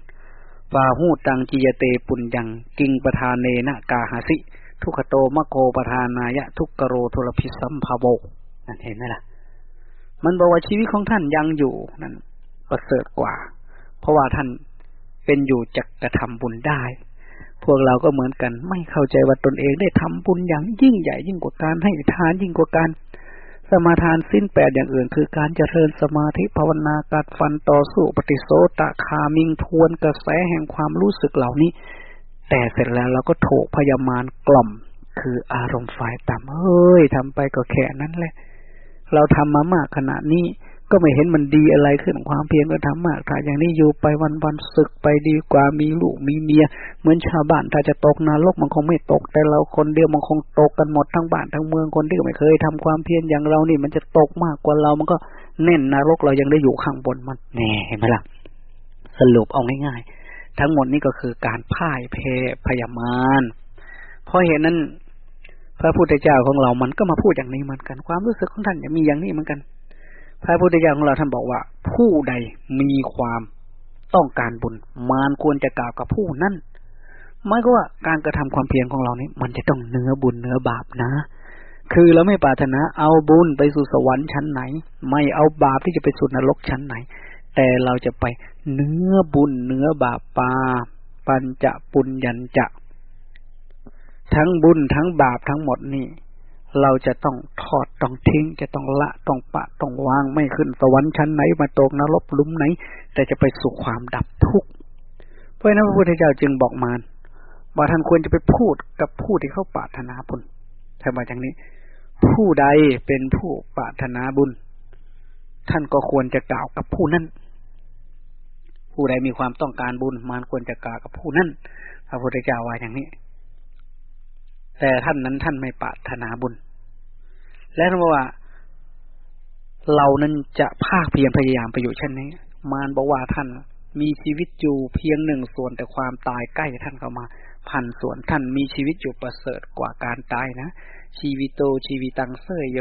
วาหูตังจียเตปุญญัง กิงประธานเนนะกาหาสิ ทุกโตมโกประธานายะ ทุกกโรทุลพิสัมภาโวนั่นเห็นไหมล่ะ มันบอกว่าชีวิตของท่านยังอยู่นั่นประเสริฐกว่า เพราะว่าท่านเป็นอยู่จักกระทำบุญได้ พวกเราก็เหมือนกันไม่เข้าใจว่าตนเองได้ทำบุญอย่างยิ่งใหญ่ยิ่งกว่าการให้ทานยิ่งกว่าการสมาทานสิ้นแปดอย่างอื่น คือการเจริญสมาธิภาวนาการฟันต่อสู้ปฏิโสตะคามิงทวนกระแสแห่งความรู้สึกเหล่านี้ แต่เสร็จแล้วเราก็ถูกพยามารกล่อม คืออารมณ์ฝ่ายต่ำเฮ้ยทำไปก็แค่นั้นแหละ เราทำมามากขนาดนี้ก็ไม่เห็นมันดีอะไรขึ้นความเพียรก็ทำมากถ้าอย่างนี้อยู่ไปวันวันศึกไปดีกว่ามีลูกมีเมีย เหมือนชาวบ้านถ้าจะตกนรกมันคงไม่ตก แต่เราคนเดียวมันคงตกกันหมดทั้งบ้านทั้งเมืองคนที่ไม่เคยทำความเพียรอย่างเรานี่ มันจะตกมากกว่าเรามันก็แน่นนรกเรายังได้อยู่ข้างบนมันแน่เห็นไหมล่ะสรุปเอาง่ายๆ ทั้งหมดนี่ก็คือการพ่ายเพพยามารเพราะเหตุนั้น พระพุทธเจ้าของเรามันก็มาพูดอย่างนี้เหมือนกัน ความรู้สึกของท่านจะมีอย่างนี้เหมือนกัน พระพุทธเจ้าของเราท่านบอกว่า ผู้ใดมีความต้องการบุญ มารควรจะกล่าวกับผู้นั้นหมายก็ว่าการกระทำความเพียรของเรานี้มันจะต้องเนื้อบุญเนื้อบาปนะ คือเราไม่ปรารถนาเอาบุญไปสู่สวรรค์ชั้นไหน ไม่เอาบาปที่จะไปสู่นรกชั้นไหน แต่เราจะไปเนื้อบุญเนื้อบาปปา ปัญจะปุญญัญจะ ทั้งบุญทั้งบาปทั้งหมดนี่ เราจะต้องทอดต้องทิ้ง จะต้องละต้องปะต้องวางไม่ขึ้นสวรรค์ชั้นไหนมาตกนรกลุ่มไหน แต่จะไปสู่ความดับทุกข์เพราะนั้นพระพุทธเจ้าจึงบอกมารว่าท่านควรจะไปพูดกับผู้ที่เขาปรารถนาบุญทำมาอย่างนี้ ผู้ใดเป็นผู้ปรารถนาบุญ ท่านก็ควรจะกล่าวกับผู้นั้นผู้ใดมีความต้องการบุญมารควรจะกล่าวกับผู้นั้นพระพุทธเจ้าว่าอย่างนี้ แต่ท่านนั้นท่านไม่ปรารถนาบุญ และท่านบอกว่า เรานั้นจะภาคเพียรพยายามไปอยู่เช่นนี้ มารบอกว่าท่านมีชีวิตอยู่เพียงหนึ่งส่วนแต่ความตายใกล้ท่านเข้ามา พันส่วนท่านมีชีวิตอยู่ประเสริฐกว่าการตายนะ ชีวิตโตชีวิตังเสยโย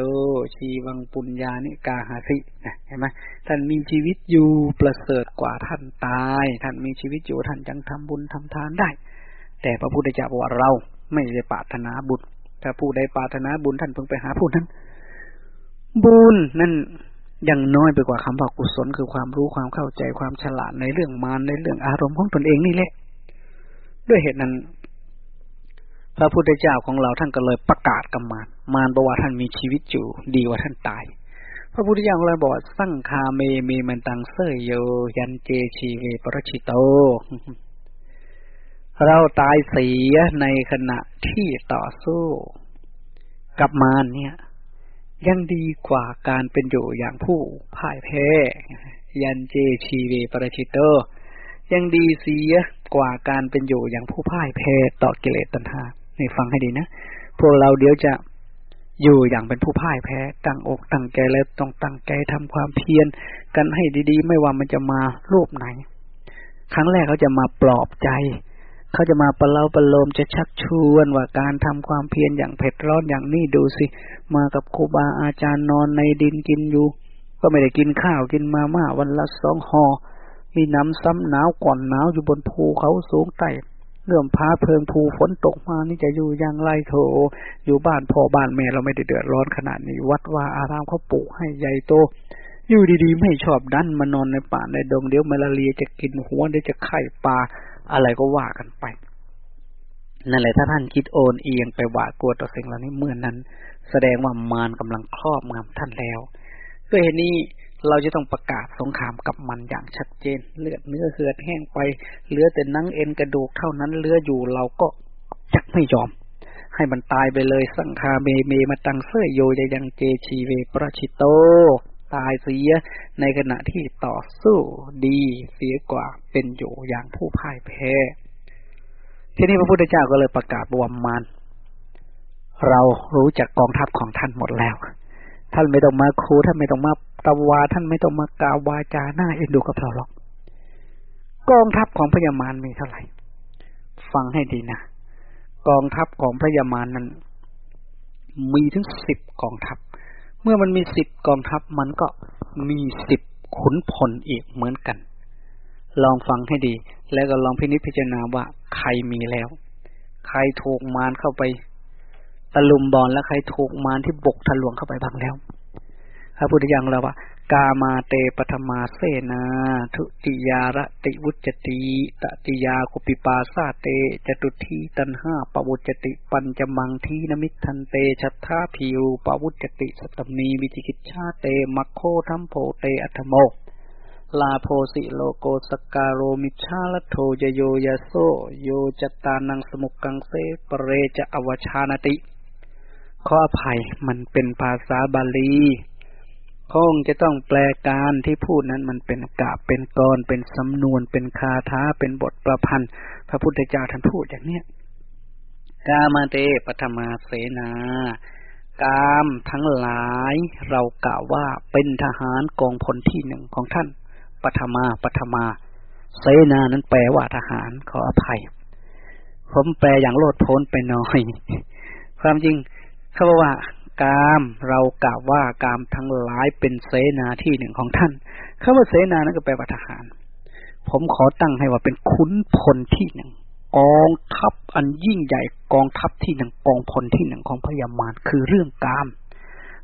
ชีวังปุญญานิกาหาสิเห็นไหมท่านมีชีวิตอยู่ประเสริฐกว่าท่านตาย ท่านมีชีวิตอยู่ท่านจังทำบุญทำทานได้ แต่พระพุทธเจ้าบอกว่าเราไม่ได้ปรารถนาบุญถ้าผู้ใดปรารถนาบุญท่านเพิ่งไปหาผู้นั้น บุญนั่นยังน้อยไปกว่าคำว่ากุศลคือความรู้ความเข้าใจความฉลาดในเรื่องมารในเรื่องอารมณ์ของตนเองนี่แหละ ด้วยเหตุนั้น พระพุทธเจ้าของเราท่านก็เลยประกาศกับมารมารบอกว่าท่านมีชีวิตอยู่ ดีกว่าท่านตาย พระพุทธเจ้าของเราบอกสั่งคาเมเมมันตังเสยโย ยันเจชีเวปรชิโต เราตายเสียในขณะที่ต่อสู้กับมารเนี่ย ยังดีกว่าการเป็นอยู่อย่างผู้พ่ายแพ้ ยันเจชีเวปรชิตโตยังดีเสียกว่าการเป็นอยู่อย่างผู้พ่ายแพ้ต่อกิเลสตัณหา นี่ฟังให้ดีนะ พวกเราเดี๋ยวจะอยู่อย่างเป็นผู้พ่ายแพ้ ตั้งอกตั้งใจและต้องตั้งใจทำความเพียรกันให้ดีๆ ไม่ว่ามันจะมารูปไหน ครั้งแรกเขาจะมาปลอบใจ เขาจะมาประเล่าประโลมจะชักชวนว่าการทำความเพียรอย่างเผ็ดร้อนอย่างนี้ดูสิ มากับครูบาอาจารย์นอนในดินกินอยู่ ก็ไม่ได้กินข้าวกินมาม่าวันละสองหอมีน้ำซ้ำหนาวก่อนหนาวอยู่บนภูเขาสูงไต่ เรื่อมพาเพิงภูฝนตกมานี่จะอยู่อย่างไรโถ อยู่บ้านพ่อบ้านแม่เราไม่ได้เดือดร้อนขนาดนี้ วัดว่าอารามเขาปลูกให้ใหญ่โต อยู่ดีๆ ไม่ชอบดันมานอนในป่าในดงเดี๋ยวมาลาเรียจะกินหัวเดี๋ยวจะไข่ปลาอะไรก็ว่ากันไปนั่นแหละถ้าท่านคิดโอนเอียงไปหวาดกลัวต่อสิ่งเหล่านี้เมื่อนนั้น แสดงว่ามารกำลังครอบงำท่านแล้วด้วยเหตุนี้ เราจะต้องประกาศสงครามกับมันอย่างชัดเจน เลือดเนื้อเหือดแห้งไป เหลือแต่นังเอ็นกระดูกเท่านั้นเหลืออยู่เราก็จักไม่ยอม ให้มันตายไปเลยสังคาเมเมมาตังเสยโยยยังเจชีเวปรชิโต ตายเสียในขณะที่ต่อสู้ดีเสียกว่าเป็นอยู่อย่างผู้พ่ายแพ้ทีนี้พระพุทธเจ้าก็เลยประกาศบวมมานเรารู้จักกองทัพของท่านหมดแล้ว ท่านไม่ต้องมาคูท่านไม่ต้องมาตวาท่านไม่ต้องมากาวาจาหน้าเอ็นดูกับเราหรอก กองทัพของพญามารมีเท่าไหร่ ฟังให้ดีนะ กองทัพของพญามารนั้น มีถึงสิบกองทัพ เมื่อมันมีสิบกองทัพมันก็มีสิบขุนพลอีกเหมือนกัน ลองฟังให้ดี แล้วก็ลองพินิจพิจารณาว่าใครมีแล้ว ใครถูกมารเข้าไป ตะลุมบอลแล้วใครถูกมารที่บกทะลวงเข้าไปบ้างแล้วพระพุทธยังเราว่ากามาเตปธมาเสนา ทุติยารติวุจติตติยาคุปิปาซาเตจตุตถีตัณหาปวุจจติ ปัญจมัง ถีนมิทธันเต ฉัฏฐา ภีรู ปวุจจติ สัตตมีวิจิกิจฉาเตมักโข ถัมโภ เตอัฏฐโมลาโภ สิโลโก สักกาโรมิจฉาลัทโธ จ โยยโส โย จัตตานังสมุกกังเส ปเร จ อวชานติ ขออภัยมันเป็นภาษาบาลีคงจะต้องแปลการที่พูดนั้นมันเป็นกาพย์เป็นกลอนเป็นสำนวนเป็นคาถาเป็นบทประพันธ์ พระพุทธเจ้าท่านพูดอย่างเนี้ยกามาเตปฐมาเสนา กามทั้งหลายเรากล่าวว่าเป็นทหารกองพลที่หนึ่งของท่านปฐมาปฐมา เสนานั้นแปลว่าทหารขออภัย ผมแปลอย่างโลดโพ้นไปหน่อย ความจริง เขาบอกว่ากามเรากล่าวว่ากามทั้งหลายเป็นเสนาที่หนึ่งของท่านคำว่าเสนานั้นก็แปลว่าทหาร ผมขอตั้งให้ว่าเป็นขุนพลที่หนึ่งกองทัพอันยิ่งใหญ่กองทัพที่หนึ่งกองพลที่หนึ่งของพญามารคือเรื่องกาม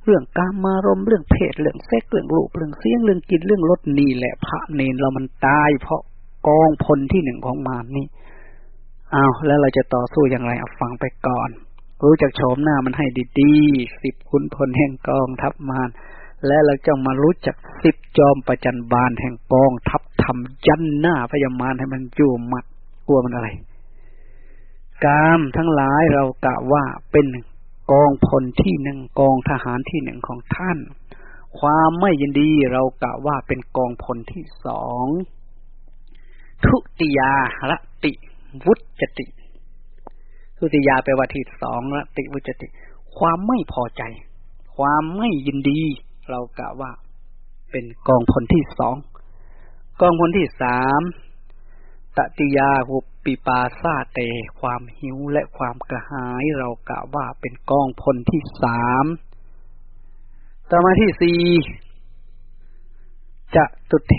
เรื่องกามมารมเรื่องเพศเรื่องเซ็กเรื่องรูปเรื่องเสียงเรื่องกินเรื่องรสนี่แหละพระเนนเรามันตาย เพราะกองพลที่หนึ่งของมารนี่อ้าวแล้วเราจะต่อสู้อย่างไรเอาฟังไปก่อน รู้จักโฉมหน้ามันให้ดีๆสิบคุณพลแห่งกองทัพมารและเราจะมารู้จักสิบจอมประจันบาลแห่งกองทัพทำยันหน้าพยามารให้มันจู่มัดกลัวมันอะไร กามทั้งหลายเรากะว่าเป็นกองพลที่หนึ่งกองทหารที่หนึ่งของท่าน ความไม่ยินดีเรากะว่าเป็นกองพลที่สองทุติยาระติ วุจติ ทุติยาแปลว่าที่สองระติวุจติ ความไม่พอใจ ความไม่ยินดี เรากะว่า เป็นกองพลที่สองกองพลที่สามตติยาหุปปิปาซาเต ความหิวและความกระหาย เรากะว่าเป็นกองพลที่สามต่อมาที่สี่จะตุเท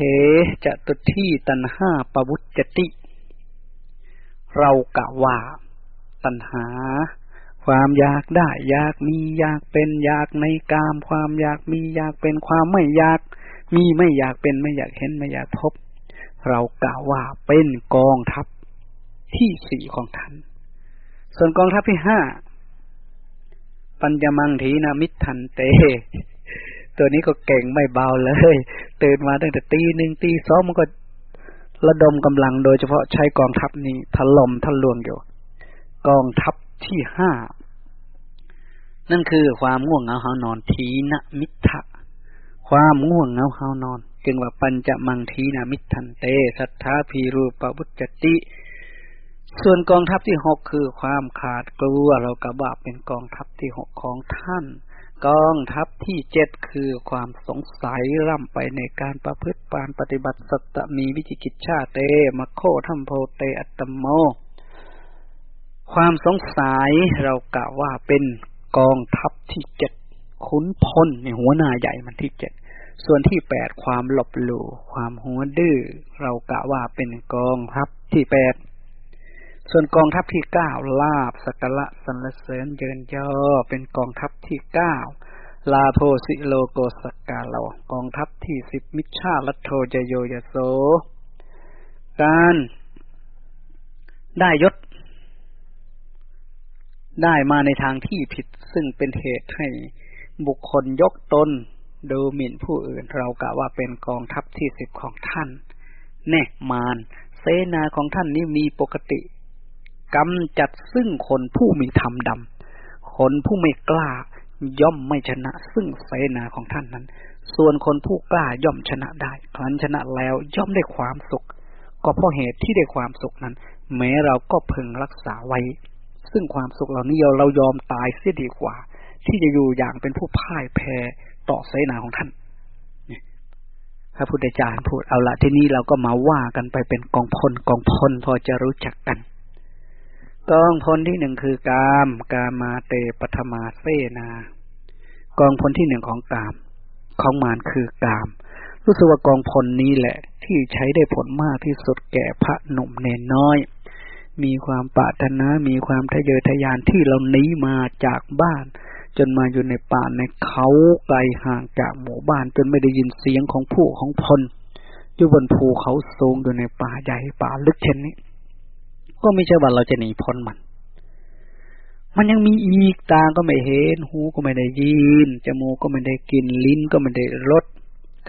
จะตุที่ตันห้าปวุจติ เรากะว่า ตัณหา ความอยากได้ อยากมีอยากเป็นอยากในกาม ความอยากมีอยากเป็นความไม่อยาก มีไม่อยากเป็นไม่อยากเห็นไม่อยากพบ เรากะว่าเป็นกองทัพที่สี่ของท่าน ส่วนกองทัพที่ห้าปัญญมังถีนามิทันเต ตัวนี้ก็เก่งไม่เบาเลย ตื่นมาตั้งแต่ตีหนึ่งตีสองมันก็ระดมกำลังโดยเฉพาะใช้กองทัพนี้ถล่มทะลวงอยู่ กองทัพที่ห้า นั่นคือความง่วงเหงาหานอนทีนมิทะความง่วงเหงาหานอน จึงว่าปัญจมังทีนามิทันเต สัทธาพีรูปบุจติ ส่วนกองทัพที่หกคือความขาดกลัวเรากระบาเป็นกองทัพที่หกของท่าน กองทัพที่เจ็ดคือความสงสัยร่ำไปในการประพฤติปานปฏิบัติสัตมีวิจิกิจชาเตมโคทัมโพเตอัตโม ความสงสัยเรากล่าวว่าเป็นกองทัพที่เจ็ดขุนพลในหัวหน้าใหญ่มันที่เจ็ดส่วนที่แปดความหลบหลู่ความหัวดื้อเรากะว่าเป็นกองทัพที่แปดส่วนกองทัพที่เก้าลาบสกละสรรเสริญเยินย่อเป็นกองทัพที่เก้าลาโพสิโลโกสกาเรากองทัพที่สิบมิชาลัทโทจโยยโส การได้ยศ ได้มาในทางที่ผิดซึ่งเป็นเหตุให้บุคคลยกตนดูหมิ่นผู้อื่น เรากะว่าเป็นกองทัพที่สิบของท่าน แน่มานเสนาของท่านนี้มีปกติกำจัดซึ่งคนผู้มีธรรมดำคนผู้ไม่กล้าย่อมไม่ชนะ ซึ่งเสนาของท่านนั้น ส่วนคนผู้กล้าย่อมชนะได้ ครั้นชนะแล้วย่อมได้ความสุข ก็เพราะเหตุที่ได้ความสุขนั้น แม้เราก็พึงรักษาไว้ ซึ่งความสุขเหล่านี้เรายอมตายเสียดีกว่า ที่จะอยู่อย่างเป็นผู้พ่ายแพ้ต่อเสนาของท่านพระพุทธเจ้าพูดเอาละที่นี้เราก็มาว่ากันไปเป็นกองพลกองพลพอจะรู้จักกัน กองพลที่หนึ่งคือกาม กามาเตปธมาเสนา กองพลที่หนึ่งของกาม ของมารคือกาม รู้สึกว่ากองพลนี้แหละ ที่ใช้ได้ผลมากที่สุดแก่พระหนุ่มเนนน้อย มีความปรารถนา มีความทะเยอทะยานที่เราหนีมาจากบ้าน จนมาอยู่ในป่าในเขาไกลห่างจากหมู่บ้าน จนไม่ได้ยินเสียงของผู้ของพลอยู่บนภูเขาสูงอยู่ในป่าใหญ่ป่าลึกเช่นนี้ ก็ไม่ใช่ว่าเราจะหนีพ้นมัน มันยังมีอีกตาก็ไม่เห็น หูก็ไม่ได้ยิน จมูกก็ไม่ได้กินลิ้นก็ไม่ได้รส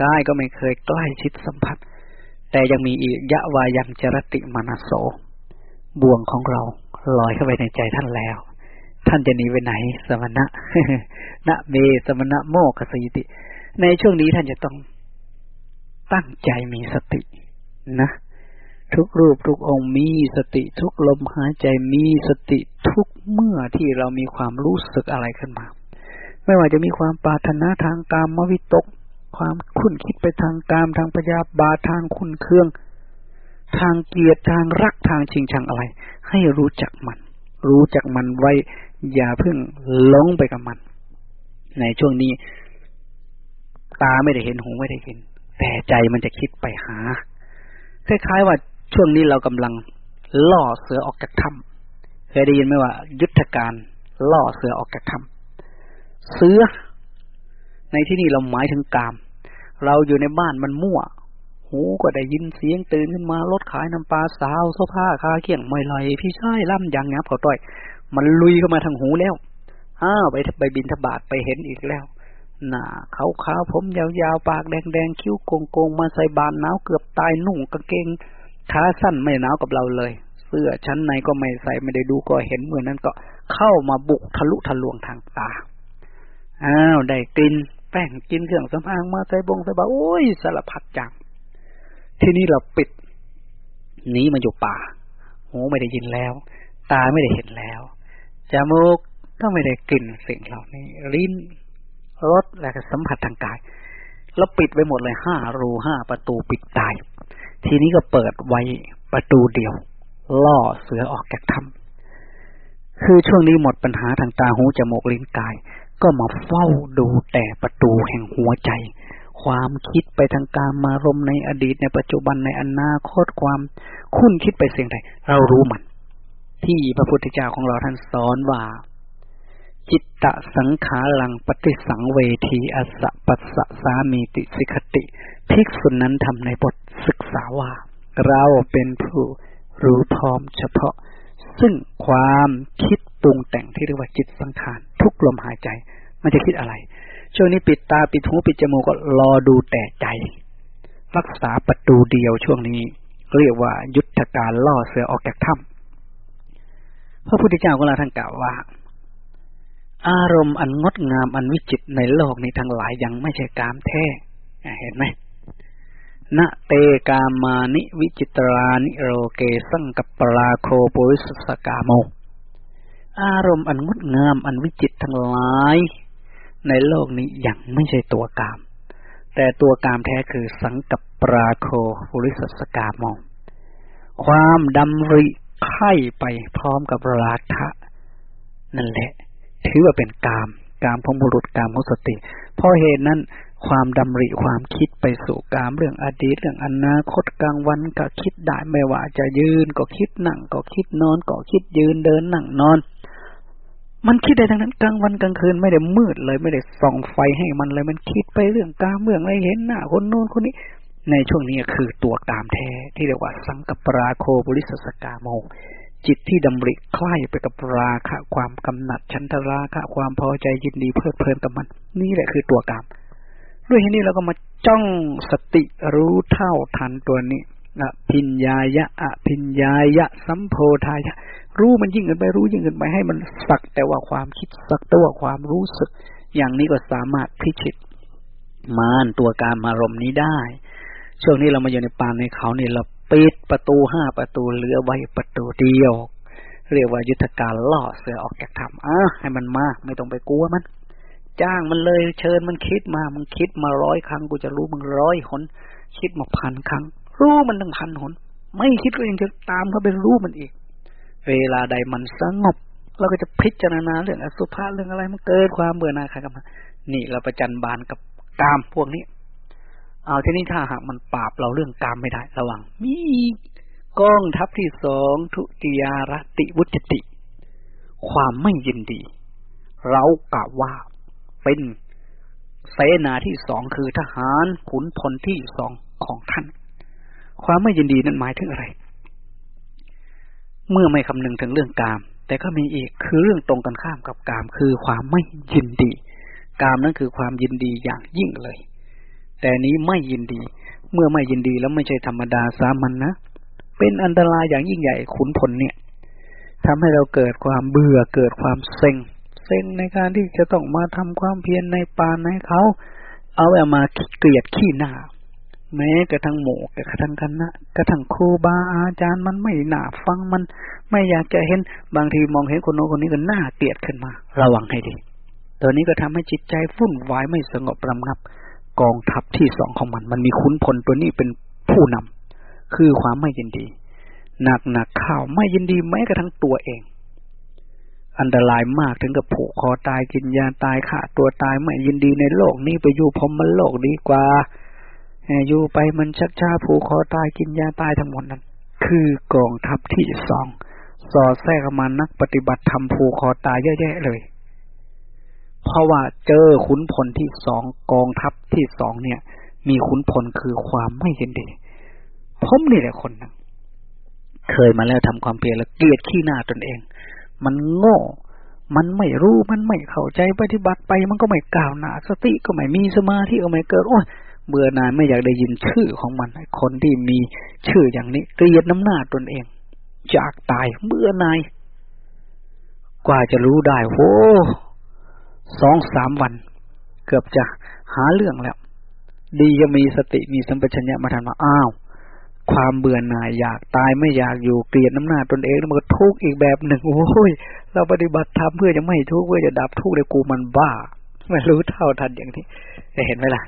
กายก็ไม่เคยใกล้ชิดสัมผัส แต่ยังมีอีกยะวายังจรติมานาโส บ่วงของเราลอยเข้าไปในใจท่านแล้ว ท่านจะหนีไปไหน สมณะนะเมสมณะโมกสิติ ในช่วงนี้ท่านจะต้องตั้งใจมีสตินะทุกรูปทุกองค์มีสติทุกลมหายใจมีสติทุกเมื่อที่เรามีความรู้สึกอะไรขึ้นมา ไม่ว่าจะมีความปรารถนาทางกามมวิตก ความคุ้นคิดไปทางกามทางพยาบาทางคุณเครื่อง ทางเกียรติทางรักทางชิงชังอะไร ให้รู้จักมัน รู้จักมันไว้ อย่าเพิ่งหลงไปกับมัน ในช่วงนี้ ตาไม่ได้เห็นหูไม่ได้เห็น แต่ใจมันจะคิดไปหา คล้ายๆว่าช่วงนี้เรากำลังล่อเสือออกจากถ้ำเคยได้ยินไหมว่า ยุทธการล่อเสือออกจากถ้ำเสือ ในที่นี้เราหมายถึงกาม เราอยู่ในบ้านมันมั่ว หูก็ได้ยินเสียงตื่นขึ้นมารถขายน้ำปลาสาวโซผ้าคาเกี่ยงไม่ลอยพี่ชายล่ำยังงับเขาต่อย มันลุยเข้ามาทางหูแล้วอ้าวไปไปบินทบาทไปเห็นอีกแล้วหน้าขาวขาวผมยาวๆ ปากแดงๆ คิ้วโกงๆมาใส่บานหนาวเกือบตายนุ่งกางเกงขาสั้นไม่หนาวกับเราเลย เสื้อชั้นในก็ไม่ใส่ไม่ได้ดูก็เห็นเหมือนนั้นก็เข้ามาบุกทะลุทะลวงทางตาอ้าวได้กลิ่นแป้งกินเครื่องสำอางมาใส่บงใส่บาโอ้ยสารพัดจัง ที่นี่เราปิดหนีมาอยู่ป่า หูไม่ได้ยินแล้ว ตาไม่ได้เห็นแล้วจมูกก็ไม่ได้กลิ่นสิ่งเหล่านี้ลิ้นรสและสัมผัสทางกาย แล้วปิดไว้หมดเลยห้ารูห้าประตูปิดตาย ทีนี้ก็เปิดไว้ประตูเดียว ล่อเสือออกจากถ้ำคือช่วงนี้หมดปัญหาทางตาหูจมูกลิ้นกาย ก็มาเฝ้าดูแต่ประตูแห่งหัวใจ ความคิดไปทางการมารมในอดีตในปัจจุบันในอนาคตความคุ้นคิดไปเสียงใดเรารู้มัน ที่พระพุทธเจ้าของเราท่านสอนว่า จิตตสังขารังปฏิสังเวทีอสะปัสสะสามีติสิกติภิกษุนั้นทำในบทศึกษาว่า เราเป็นผู้รู้พร้อมเฉพาะ ซึ่งความคิดปรุงแต่งที่เรียกว่าจิตสังขารทุกลมหายใจ มันจะคิดอะไร ช่วงนี้ปิดตาปิดหูปิดจมูกก็รอดูแต่ใจ รักษาประตูเดียวช่วงนี้ เรียกว่ายุทธการล่อเสือออกจากถ้ำพระพุทธเจ้าของเราท่านกล่าวว่า อารมณ์อันงดงามอันวิจิตในโลกนี้ทั้งหลายยังไม่ใช่กามแท้เห็นไหมน เตกามา ยานิจิตรานิโลเกสังกัปปราโคปุริสัสสกาโม อารมณ์อันงดงามอันวิจิตรทั้งหลาย ในโลกนี้ยังไม่ใช่ตัวกาม แต่ตัวกามแท้คือสังกัปปราโคปุริสัสสกาโมความดำริใคร่ไปพร้อมกับราคะนั่นแหละ ถือว่าเป็นกาม กามของบุรุษกามของสติ เพราะเหตุนั้นความดำริความคิดไปสู่กามเรื่องอดีตเรื่องอนาคตกลางวันก็คิดได้ไม่ว่าจะยืนก็คิดนั่งก็คิดนอนก็คิดยืนเดินนั่งนอน มันคิดได้ทั้งนั้นกลางวันกลางคืนไม่ได้มืดเลยไม่ได้ส่องไฟให้มันเลย มันคิดไปเรื่องกาเรื่องอะไรเห็นหน้าคนโน้นคนนี้ ในช่วงนี้คือตัวกามแท้ที่เรียกว่า สังกปราโคบุริสสกาโมจิตที่ดำริคล้ายไปกับราคะความกำหนัดชันทราคะความพอใจยินดีเพลิดเพลินกับมัน นี่แหละคือตัวกาม ด้วยเหตุนี้เราก็มาจ้องสติรู้เท่าทันตัวนี้ อพิญญายะอภิญญายะ สัมโพธายะ รู้มันยิ่งเกินไปรู้ยิ่งเกินไปให้มันสักแต่ว่าความคิดสักแต่ว่าความรู้สึก อย่างนี้ก็สามารถพิชิตมานตัวการมารมนี้ได้ ช่วงนี้เรามาอยู่ในป่าในเขาเนี่ยเราปิดประตูห้าประตูเหลือไว้ประตูเดียว เรียกว่ายุทธการล่อเสือออกจากถ้ำอะให้มันมาไม่ต้องไปกลัวมัน จ้างมันเลยเชิญมันคิดมา มึงคิดมาร้อยครั้งกูจะรู้มึงร้อยหนคิดมาพันครั้ง รู้มันตั้งพันหน ไม่คิดก็ยังจะตามเขาไปรู้มันอีก เวลาใดมันสงบ เราก็จะพิจารณาเรื่องอสุภะเรื่องอะไรมันเกิดความเบื่อหน่ายใครกับมันนี่เราประจันบานกับกามพวกนี้ เอาทีนี้ถ้าหากมันปราบเราเรื่องกามไม่ได้ ระวัง มีกองทัพที่สองทุติยารติวุติติ ความไม่ยินดี เรากะว่าเป็นเสนาที่สองคือทหารขุนพลที่สองของท่าน ความไม่ยินดีนั้นหมายถึงอะไร เมื่อไม่คำนึงถึงเรื่องกาม แต่ก็มีอีกคือเรื่องตรงกันข้ามกับกาม คือความไม่ยินดี กามนั้นคือความยินดีอย่างยิ่งเลย แต่นี้ไม่ยินดี เมื่อไม่ยินดีแล้วไม่ใช่ธรรมดาสามัญนนะ เป็นอันตรายอย่างยิ่งใหญ่ขุนพลเนี่ยทำให้เราเกิดความเบื่อเกิดความเซ็งเซ็งในการที่จะต้องมาทำความเพียรในป่าในเขา เอาเอามาเกลียดขี้หน้า แม้กระทั่งหมู่กระทั่งคณะกระทั่งครูบาอาจารย์มันไม่หนาฟังมัน ไม่อยากจะเห็นบางทีมองเห็นคนโน้นคนนี้ก็น่าเกลียดขึ้นมา ระวังให้ดีตัวนี้ก็ทำให้จิตใจฟุ้นวายไม่สงบรำงับ กองทัพที่สองของมัน มันมีขุนพลตัวนี้เป็นผู้นำคือความไม่ยินดี หนักหนักข่าวไม่ยินดีแม้กระทั่งตัวเอง อันตรายมากถึงกับผูกคอตายกินยาตายขาดตัวตายไม่ยินดีในโลกนี้ไปอยู่พรมมันโลกดีกว่า อยู่ไปมันชักชาผูกคอตายกินยาตายทั้งหมดนั้น คือกองทัพที่สองสอดแทรกมานักปฏิบัติทำผูกคอตายเยอะแยะเลย เพราะว่าเจอขุนพลที่สองกองทัพที่สองเนี่ย มีขุนพลคือความไม่ยินดีผมนี่แหละคนนึงเคยมาแล้วทำความเพียรแล้วเกลียดขี้หน้าตนเอง มันโง่มันไม่รู้มันไม่เข้าใจปฏิบัติไป มันก็ไม่ก้าวหน้าสติก็ไม่มีสมาธิก็ไม่เกิดโอ้ย เบื่อนายไม่อยากได้ยินชื่อของมัน คนที่มีชื่ออย่างนี้เกลียดน้ำหน้าตนเองจากตายเบื่อนาย กว่าจะรู้ได้โหสองสามวัน เกือบจะหาเรื่องแล้ว ดีจะมีสติมีสัมปชัญญะมาทันว่าอ้าว ความเบื่อหน่ายอยากตายไม่อยากอยู่เกลียดน้ำหน้าตนเองแล้วมันก็ทุกข์อีกแบบหนึ่ง โอ้ย เราปฏิบัติธรรมเพื่อจะไม่ทุกข์เพื่อจะดับทุกข์เลยกูมันบ้าไม่รู้เท่าทันอย่างนี้เห็นไหมล่ะ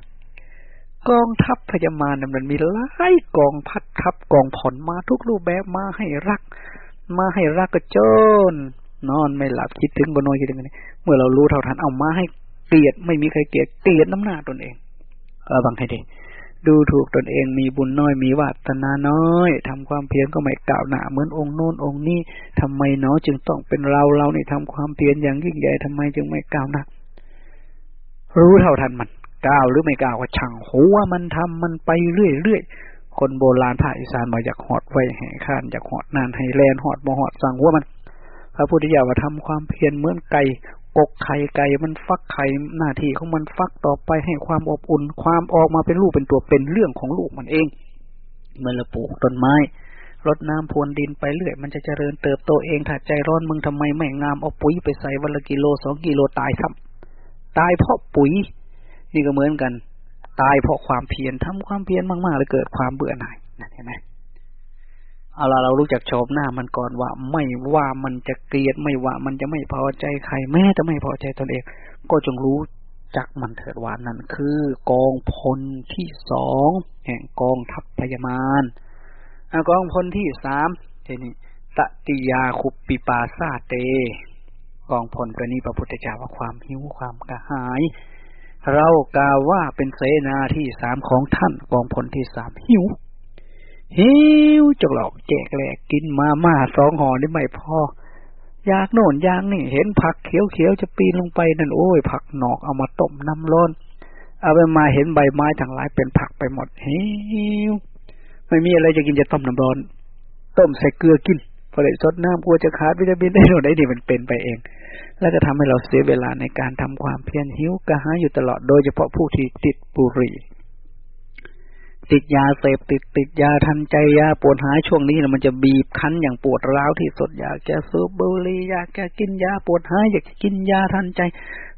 กองทัพพญามารมันมีหลายกองพัดทัพกองผ่อนมาทุกรูปแบบมาให้รัก มาให้รักก็จนนอนไม่หลับคิดถึงบนนอยคิดถึงนี้เมื่อเรารู้เท่าทันเอามาให้เกลียดไม่มีใครเกลียดเกลียดน้ำหน้าตนเองระวังให้ดีดูถูกตนเองมีบุญน้อยมีวาสนาน้อยทำความเพียรก็ไม่กล่าวหนาเหมือนองค์โน้นองค์นี้ทำไมเนาะจึงต้องเป็นเราเราเนี่ทำความเพียรอย่างยิ่งใหญ่ทำไมจึงไม่กล่าวหนักรู้เท่าทันมัน ก้าวหรือไม่ก้าวก็ช่างหัวมันทำมันไปเรื่อยๆ คนโบราณภาคอีสานมาอยากหอดไว้แห่ข้านอยากหอดนานให้แลนหอดบ่หอดสั่งหัวมัน พระพุทธเจ้าว่าทำความเพียรเหมือนไก่กกไข่ไก่มันฟักไข่หน้าที่ของมันฟักต่อไปให้ความอบอุ่น ความออกมาเป็นลูกเป็นตัวเป็นเรื่องของลูกมันเอง เมื่อเราปลูกต้นไม้รดน้ำพรวนดินไปเรื่อย มันจะเจริญเติบโตเองถ้าใจร้อนมึงทำไมไม่งามเอาปุ๋ยไปใส่วันละกิโลสองกิโลตายซ้ำตายเพราะปุ๋ย นี่ก็เหมือนกัน ตายเพราะความเพียรทำความเพียรมากๆเลยเกิดความเบื่อหน่ายนั่นเห็นไหมเอาละเรารู้จักชมหน้ามันก่อนว่าไม่ว่ามันจะเกลียดไม่ว่ามันจะไม่พอใจใคร แม้จะไม่พอใจตนเอง ก็จงรู้จักมันเถิดว่านั่นคือกองพลที่สองแห่งกองทัพพญามารกองพลที่สามทีนี้ตติยาคุปปิปาซาเต กองพลตัวนี้พระพุทธเจ้าว่าความหิวความกระหาย เรากล่าวว่าเป็นเสนาที่สามของท่านกองพลที่สามหิว หิวจกหลอกแจกแหลกกินมาม่าสองห่อนี่ไม่พอ อยากโน่นอยากนี่ เห็นผักเขียวเขียวจะปีนลงไปนั่นโอ้ย ผักหนอกเอามาต้มน้ำร้อน เอาไปมาเห็นใบไม้ทั้งหลายเป็นผักไปหมดหิวไม่มีอะไรจะกินจะต้มน้ำร้อน ต้มใส่เกลือกิน พอได้สดน้ำกลัวจะขาดวิตามินได้หน่อได้นี่มันเป็นไปเอง และจะทำให้เราเสียเวลาในการทำความเพียรหิวกระหายอยู่ตลอดโดยเฉพาะผู้ที่ติดบุหรี่ ติดยาเสพติดติดยาทันใจยาปวดหายช่วงนี้นะมันจะบีบคั้นอย่างปวดร้าวที่สุดอยากจะสูบบุหรี่อยากจะกินยาปวดหายอยากจะกินยาทันใจ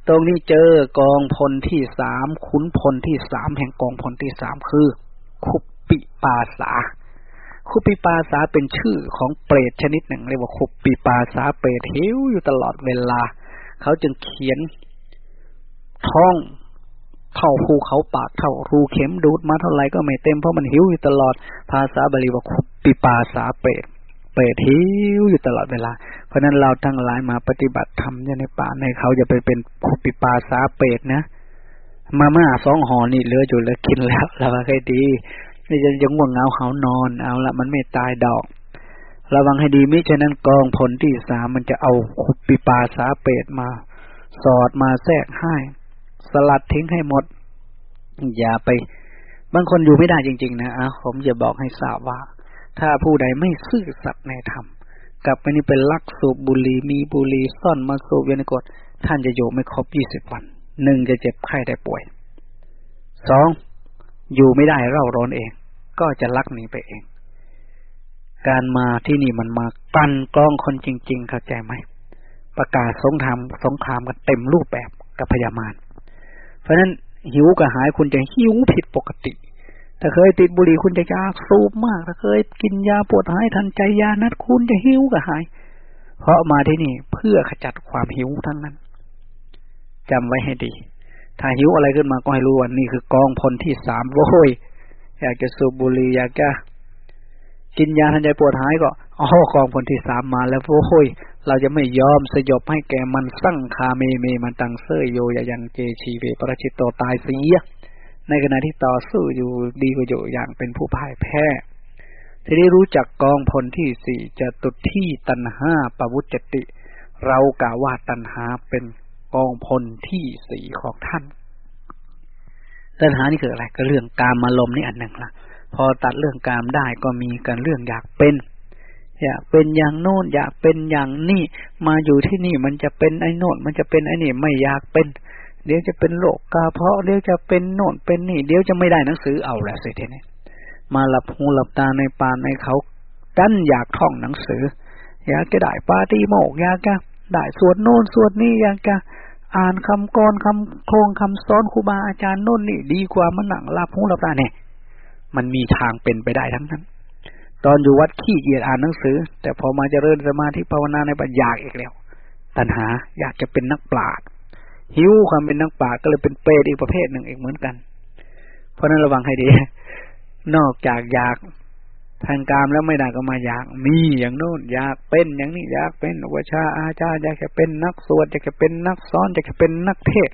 ตรงนี้เจอกองพลที่สามขุนพลที่สามแห่งกองพลที่สามคือ คุปปิปาสา คุปิปาสาเป็นชื่อของเปรตชนิดหนึ่ง เรียกว่าคุปิปาสาเปรตหิวอยู่ตลอดเวลา เขาจึงเขียนท้องเท่าภูเขาปากเท่ารูเข็มดูดมาเท่าไหร่ก็ไม่เต็มเพราะมันหิวอยู่ตลอดภาษาบาลีว่าคุปิปาสาเปรตเปรตหิวอยู่ตลอดเวลา เพราะนั้นเราทั้งหลายมาปฏิบัติธรรมในป่าในเขาจะไปเป็นคุปิปาสาเปรตนะมาม่าสองห่อนี่เหลืออยู่แล้วกินแล้วเราเคยดี นี่จะยังง่วงเหงาเขานอนเอาละมันไม่ตายดอก ระวังให้ดีมิฉะนั้นกองผลที่สามมันจะเอาขุปิปาสาเปตมา สอดมาแทรกให้สลัดทิ้งให้หมด อย่าไป บางคนอยู่ไม่ได้จริง ๆ นะอะผมจะบอกให้ทราบว่า ถ้าผู้ใดไม่ซื่อสัตย์ในธรรมกลับไปนี่เป็นลักสูบบุหรี่มีบุหรี่ซ่อนมาสูบยนกฎท่านจะอยู่ไม่ครบยี่สิบวันหนึ่งจะเจ็บไข้ได้ป่วยสองอยู่ไม่ได้เร่าร้อนเอง ก็จะลักหนีไปเอง การมาที่นี่มันมาปั้นกล้องคนจริง ๆ เข้าใจไหม ประกาศสงครามสงครามกันเต็มรูปแบบกับพยามารเพราะฉะนั้นหิวกระหายคุณจะหิวผิดปกติ ถ้าเคยติดบุหรี่คุณจะยากสูบมาก ถ้าเคยกินยาปวดหายทันใจยานัดคุณจะหิวกระหาย เพราะมาที่นี่เพื่อขจัดความหิวทั้งนั้นจำไว้ให้ดี ถ้าหิวอะไรขึ้นมาก็ให้รู้ว่านี่คือกองพลที่สามโว้ย อยากจะสูบบุหรี่อยากจะกินยาทันใจปวดหายก็อ๋อกองพลที่สามมาแล้วโอ้ยเราจะไม่ยอมสยบให้แกมันสั่งคาเมเมมันตังเซยโยยยังเจชีเวปรชิตโตตายเสียในขณะที่ต่อสู้อยู่ดีกว่าอยู่อย่างเป็นผู้พ่ายแพ้ทีนี้รู้จักกองพลที่สี่จะตุที่ตันห้าปวุจติ เรากล่าวว่าตันหาเป็นกองพลที่สี่ของท่าน ตัณหานี่คืออะไร ก็เรื่องกามอารมณ์นี่อันหนึ่งละพอตัดเรื่องกามได้ก็มีกันเรื่องอยากเป็น อยากเป็นอย่างโน้นอยากเป็นอย่างนี่มาอยู่ที่นี่มันจะเป็นไอ้โน่นมันจะเป็นไอ้นี่ไม่อยากเป็น เดี๋ยวจะเป็นโรคกาเพาะเดี๋ยวจะเป็นโน่นเป็นนี่ เดี๋ยวจะไม่ได้หนังสือเอาแหละสิทีนี้มาหลับหูหลับตาในป่าในเขาดันอยากท่องหนังสือ อยากจะได้ปาตี้โมกอยากจะได้สวดโน่นสวดนี่อยากจะ อ่านคำกรคำโครงคำสอนครูบาอาจารย์โน่นนี่ดีกว่ามันหนังลับหูลับตาเนี่ย มันมีทางเป็นไปได้ทั้งนั้น ตอนอยู่วัดขี้เกียจอ่านหนังสือ แต่พอมาเจริญสมาธิภาวนาในปัญญาอีกแล้ว ตัณหาอยากจะเป็นนักปราชญ์หิวความเป็นนักปราชญ์ก็เลยเป็นเปรตอีกประเภทหนึ่งอีกเหมือนกัน เพราะนั้นระวังให้ดี นอกจากอยาก ทางการแล้วไม่ได้ก็มาอยาก มีอย่างโน้นอยากเป็นอย่างนี้อยากเป็นอุปชาอาจารย์อยากจะเป็นนักสวดอยากจะเป็นนักสอนอยากจะเป็นนักเทศ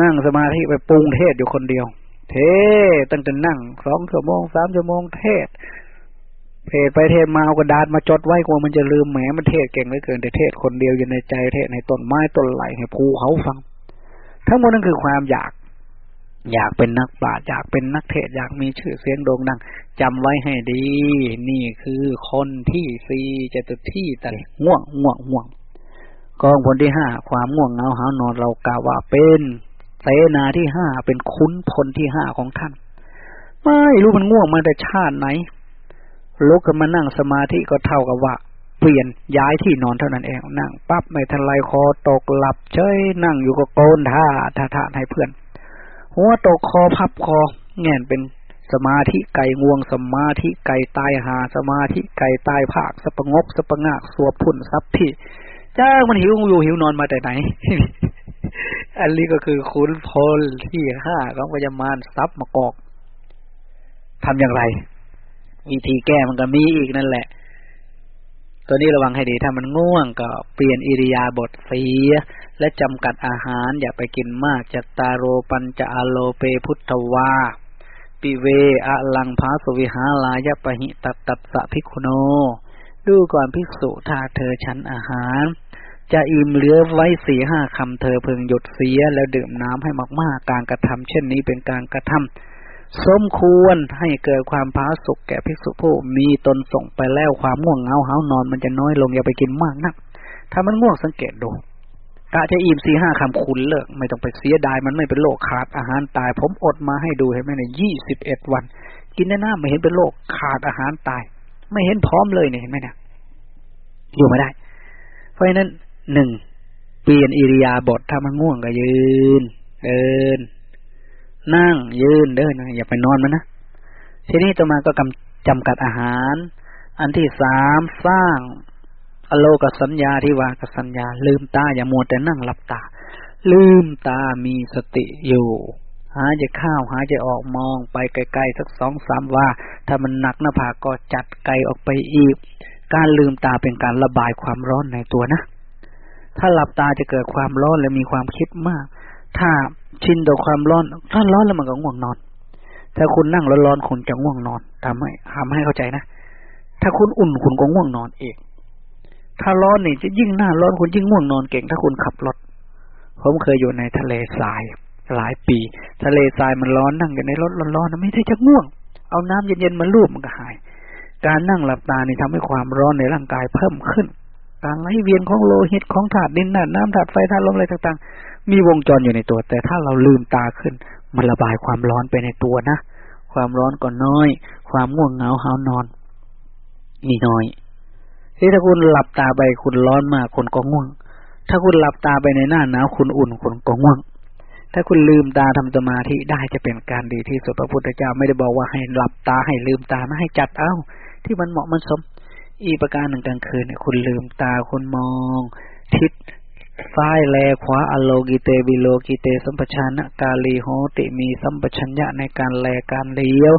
นั่งสมาธิไปปรุงเทศอยู่คนเดียว เทศตั้งแต่นั่งสองชั่วโมงสามชั่วโมงเทศเทศไปเทศมาเอากระดาษมาจดไว้กลัวมันจะลืมแหมมันเทศเก่งเหลือเกินแต่เทศคนเดียวอยู่ในใจเทศในต้นไม้ต้นไหลให้ภูเขาฟัง ทั้งหมดนั่นคือความอยาก อยากเป็นนักปราชญ์อยากเป็นนักเทศอยากมีชื่อเสียงโด่งดังจำไว้ให้ดี นี่คือคนที่สี่จะตุที่แต่ง่วงง่วงง่วง กองผลที่ห้าความง่วงเหงาหานอนเรากล่าวว่าเป็นเสนาที่ห้าเป็นคุ้นพลที่ห้าของท่าน ไม่รู้มันง่วงมาแต่ชาติไหนลุกขึ้นมานั่งสมาธิก็เท่ากับว่าเปลี่ยนย้ายที่นอนเท่านั้นเองนั่งปั๊บไม่ทันไรคอตกหลับเฉยนั่งอยู่ก็โกนท่าท่าท่าให้เพื่อน หัวตกคอพับคอแง่นเป็นสมาธิไก่งวง สมาธิไก่ตายหา สมาธิไก่ตายภาคสปงกสปงากสวบพุ่นซับที่จ้ามันหิวอยู่หิวนอนมาแต่ไหน อันนี้ก็คือคุณพลที่ห้าของพญามารซับมากอกทำอย่างไร วิธีแก้มันก็มีอีกนั่นแหละ ตัวนี้ระวังให้ดีถ้ามันง่วงก็เปลี่ยนอิริยาบถเสีย และจำกัดอาหารอย่าไปกินมากจัตตาโรปัญจะอโลเปพุทธวาปิเวอะลังพาสวิหาลายะปะหิตัตตัสสะพิคุโน ดูก่อนภิกษุถ้าเธอฉันอาหาร จะอิ่มเหลือไว้สี่ห้าคำเธอเพึงหยุดเสียแล้วดื่มน้ำให้มากๆ การกระทำเช่นนี้เป็นการกระทำ สมควรให้เกิดความพาสุกแก่ภิกษุผู้มีตนส่งไปแล้วความง่วงเหงาหานอนมันจะน้อยลงอย่าไปกินมากนัก ถ้ามันง่วงสังเกตดูกะจะอิ่มสี่ห้าคำคุณเลิก ไม่ต้องไปเสียดายมันไม่เป็นโรคขาดอาหารตาย ผมอดมาให้ดูเห็นไหมเนี่ยยี่สิบเอ็ดวัน กินได้น้าไม่เห็นเป็นโรคขาดอาหารตาย ไม่เห็นพร้อมเลยเนี่ยเห็นไหมเนี่ยอยู่ไม่ได้ เพราะฉะนั้นหนึ่งเปลี่ยนอิริยาบถถ้ามันง่วงก็ยืนเดิน นั่งยืนเดินนะอย่าไปนอนมันนะทีนี้ต่อมาก็กำจำกัดอาหาร อันที่สามสร้าง อโลกสัญญาที่วากสัญญา ลืมตาอย่ามัวแต่นั่งหลับตา ลืมตามีสติอยู่ หาจะข้าวหาจะออกมองไปไกลๆสักสองสามว่า ถ้ามันหนักหน้าผากก็จัดไกลออกไปอีก การลืมตาเป็นการระบายความร้อนในตัวนะ ถ้าหลับตาจะเกิดความร้อนและมีความคิดมาก ถ้า ชินต่อความร้อน ถ้าร้อนแล้วมันก็ง่วงนอน ถ้าคุณนั่งร้อนๆคุณจะง่วงนอนทำให้ทำให้เข้าใจนะ ถ้าคุณอุ่นคุณก็ง่วงนอนเองถ้าร้อนนี่จะยิ่งหน้าร้อนคุณยิ่งง่วงนอนเก่ง ถ้าคุณขับรถ ผมเคยอยู่ในทะเลทรายหลายปี ทะเลทรายมันร้อนนั่งอยู่ในรถร้อนๆไม่ใช่จะง่วง เอาน้ำเย็นๆมาลูบมันก็หาย การนั่งหลับตานี่ทำให้ความร้อนในร่างกายเพิ่มขึ้น การไหลเวียนของโลหิตของธาตุดินน้ำธาตุไฟธาตุลมอะไรต่าง ๆ มีวงจรอยู่ในตัว แต่ถ้าเราลืมตาขึ้น มันระบายความร้อนไปในตัวนะ ความร้อนก็น้อย ความง่วงเหงาหานอน มีน้อยที่ถ้าคุณหลับตาไปคุณร้อนมากคุณก็ง่วง ถ้าคุณหลับตาไปในหน้าหนาวคุณอุ่นคุณก็ง่วง ถ้าคุณลืมตาทำสมาธิได้จะเป็นการดีที่สุดพระพุทธเจ้าไม่ได้บอกว่าให้หลับตาให้ลืมตาไม่ให้จัดเอ้า ที่มันเหมาะมันสม อีประการหนึ่งกลางคืนเนี่ยคุณลืมตาคุณมอง ทิศซ้ายแลขวาอโลกิเตบิโลกิเต สัมปชัญญะกาลีโหติมีสัมปชัญญะในการแลการเลี้ยว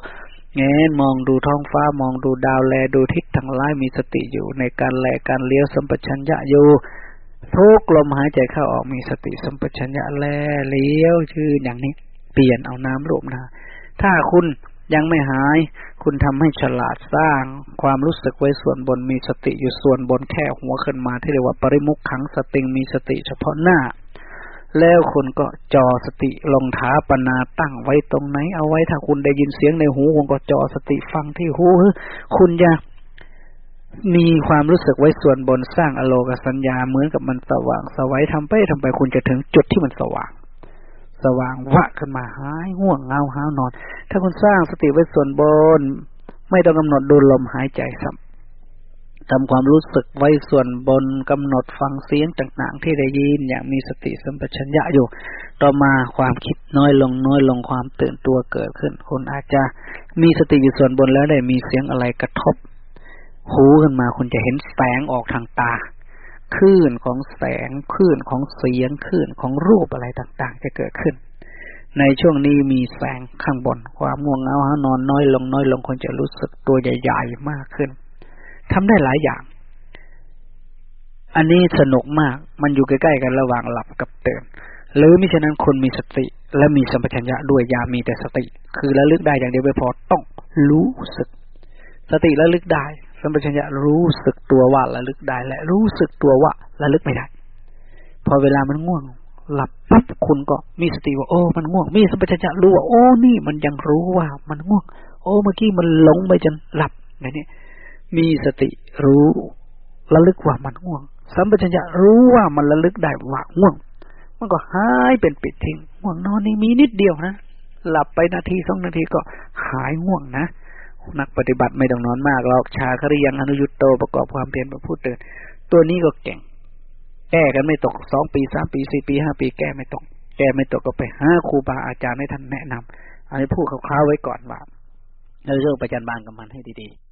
เงนมองดูท้องฟ้ามองดูดาวแลดูทิศทางร้ายมีสติอยู่ ในการแลการเลี้ยวสัมปชัญญะอยู่ทุกลมหายใจเข้าออกมีสติสัมปชัญญะแลเลี้ยวชื่ออย่างนี้ เปลี่ยนเอาน้ำรวมนะถ้าคุณยังไม่หาย คุณทำให้ฉลาดสร้างความรู้สึกไว้ส่วนบนมีสติอยู่ส่วนบนแค่หัวขึ้นมา ที่เรียกว่าปริมุขขังสติงมีสติเฉพาะหน้า แล้วคุณก็จอสติลงท้าปนาตั้งไว้ตรงไหน เอาไว้ถ้าคุณได้ยินเสียงในหูคุณก็จอสติฟังที่หูคุณอย่ามีความรู้สึกไว้ส่วนบนสร้างอโลกสัญญาเหมือนกับมันสว่างสวัยทำไปทำไปคุณจะถึงจุดที่มันสว่าง สว่างวะขึ้นมาหายง่วงเงาห้านอน ถ้าคุณสร้างสติไว้ส่วนบน ไม่ต้องกำหนดดูลมหายใจสัมทำความรู้สึกไว้ส่วนบนกำหนดฟังเสียงต่างๆ ที่ได้ยินอย่างมีสติสัมปชัญญะอยู่ ต่อมาความคิดน้อยลงน้อยลงความตื่นตัวเกิดขึ้นคุณอาจจะมีสติอยู่ส่วนบนแล้วได้มีเสียงอะไรกระทบ หูขึ้นมาคุณจะเห็นแสงออกทางตา คลื่นของแสงคลื่นของเสียงคลื่นของรูปอะไรต่างๆ จะเกิดขึ้น ในช่วงนี้มีแสงข้างบน ความง่วงเหงาหานอนน้อยลงน้อยลงคนจะรู้สึกตัวใหญ่ๆมากขึ้นทำได้หลายอย่าง อันนี้สนุกมากมันอยู่ใกล้ๆกันระหว่างหลับกับตื่นหรือมิฉะนั้นคนมีสติ และมีสัมปชัญญะด้วยยามีแต่สติ คือระลึกได้อย่างเดียวไม่พอต้องรู้สึก สติระลึกได้ สัมปชัญญะรู้สึกตัวว่าระลึกได้ และรู้สึกตัวว่าระลึกไม่ได้ พอเวลามันง่วง หลับปั๊บคุณก็มีสติว่าโอ้ มันง่วง มีสัมปชัญญะรู้ว่าโอ้นี่มันยังรู้ว่ามันง่วง โอ้เมื่อกี้มันหลงไปจนหลับแบบนี้มีสติรู้ระลึกว่ามันง่วง สัมปชัญญะรู้ว่ามันระลึกได้ว่าง่วง มันก็หายเป็นปิดทิ้งง่วงนอนนี่มีนิดเดียวนะหลับไปนาทีสองนาทีก็หายง่วงนะ นักปฏิบัติไม่ต้องนอนมากหรอกชาคริยังอนุยุตโตประกอบความเพียรมาพูดเตือนตัวนี้ก็เก่ง แก้กันไม่ตกสองปีสามปีสี่ปีห้าปีแก้ไม่ตก แก้ไม่ตกก็ไปหาครูบาอาจารย์ให้ท่านแนะนำอันนี้พูดคร่าวๆไว้ก่อนว่าเรื่องประจันบานกับมันให้ดีๆ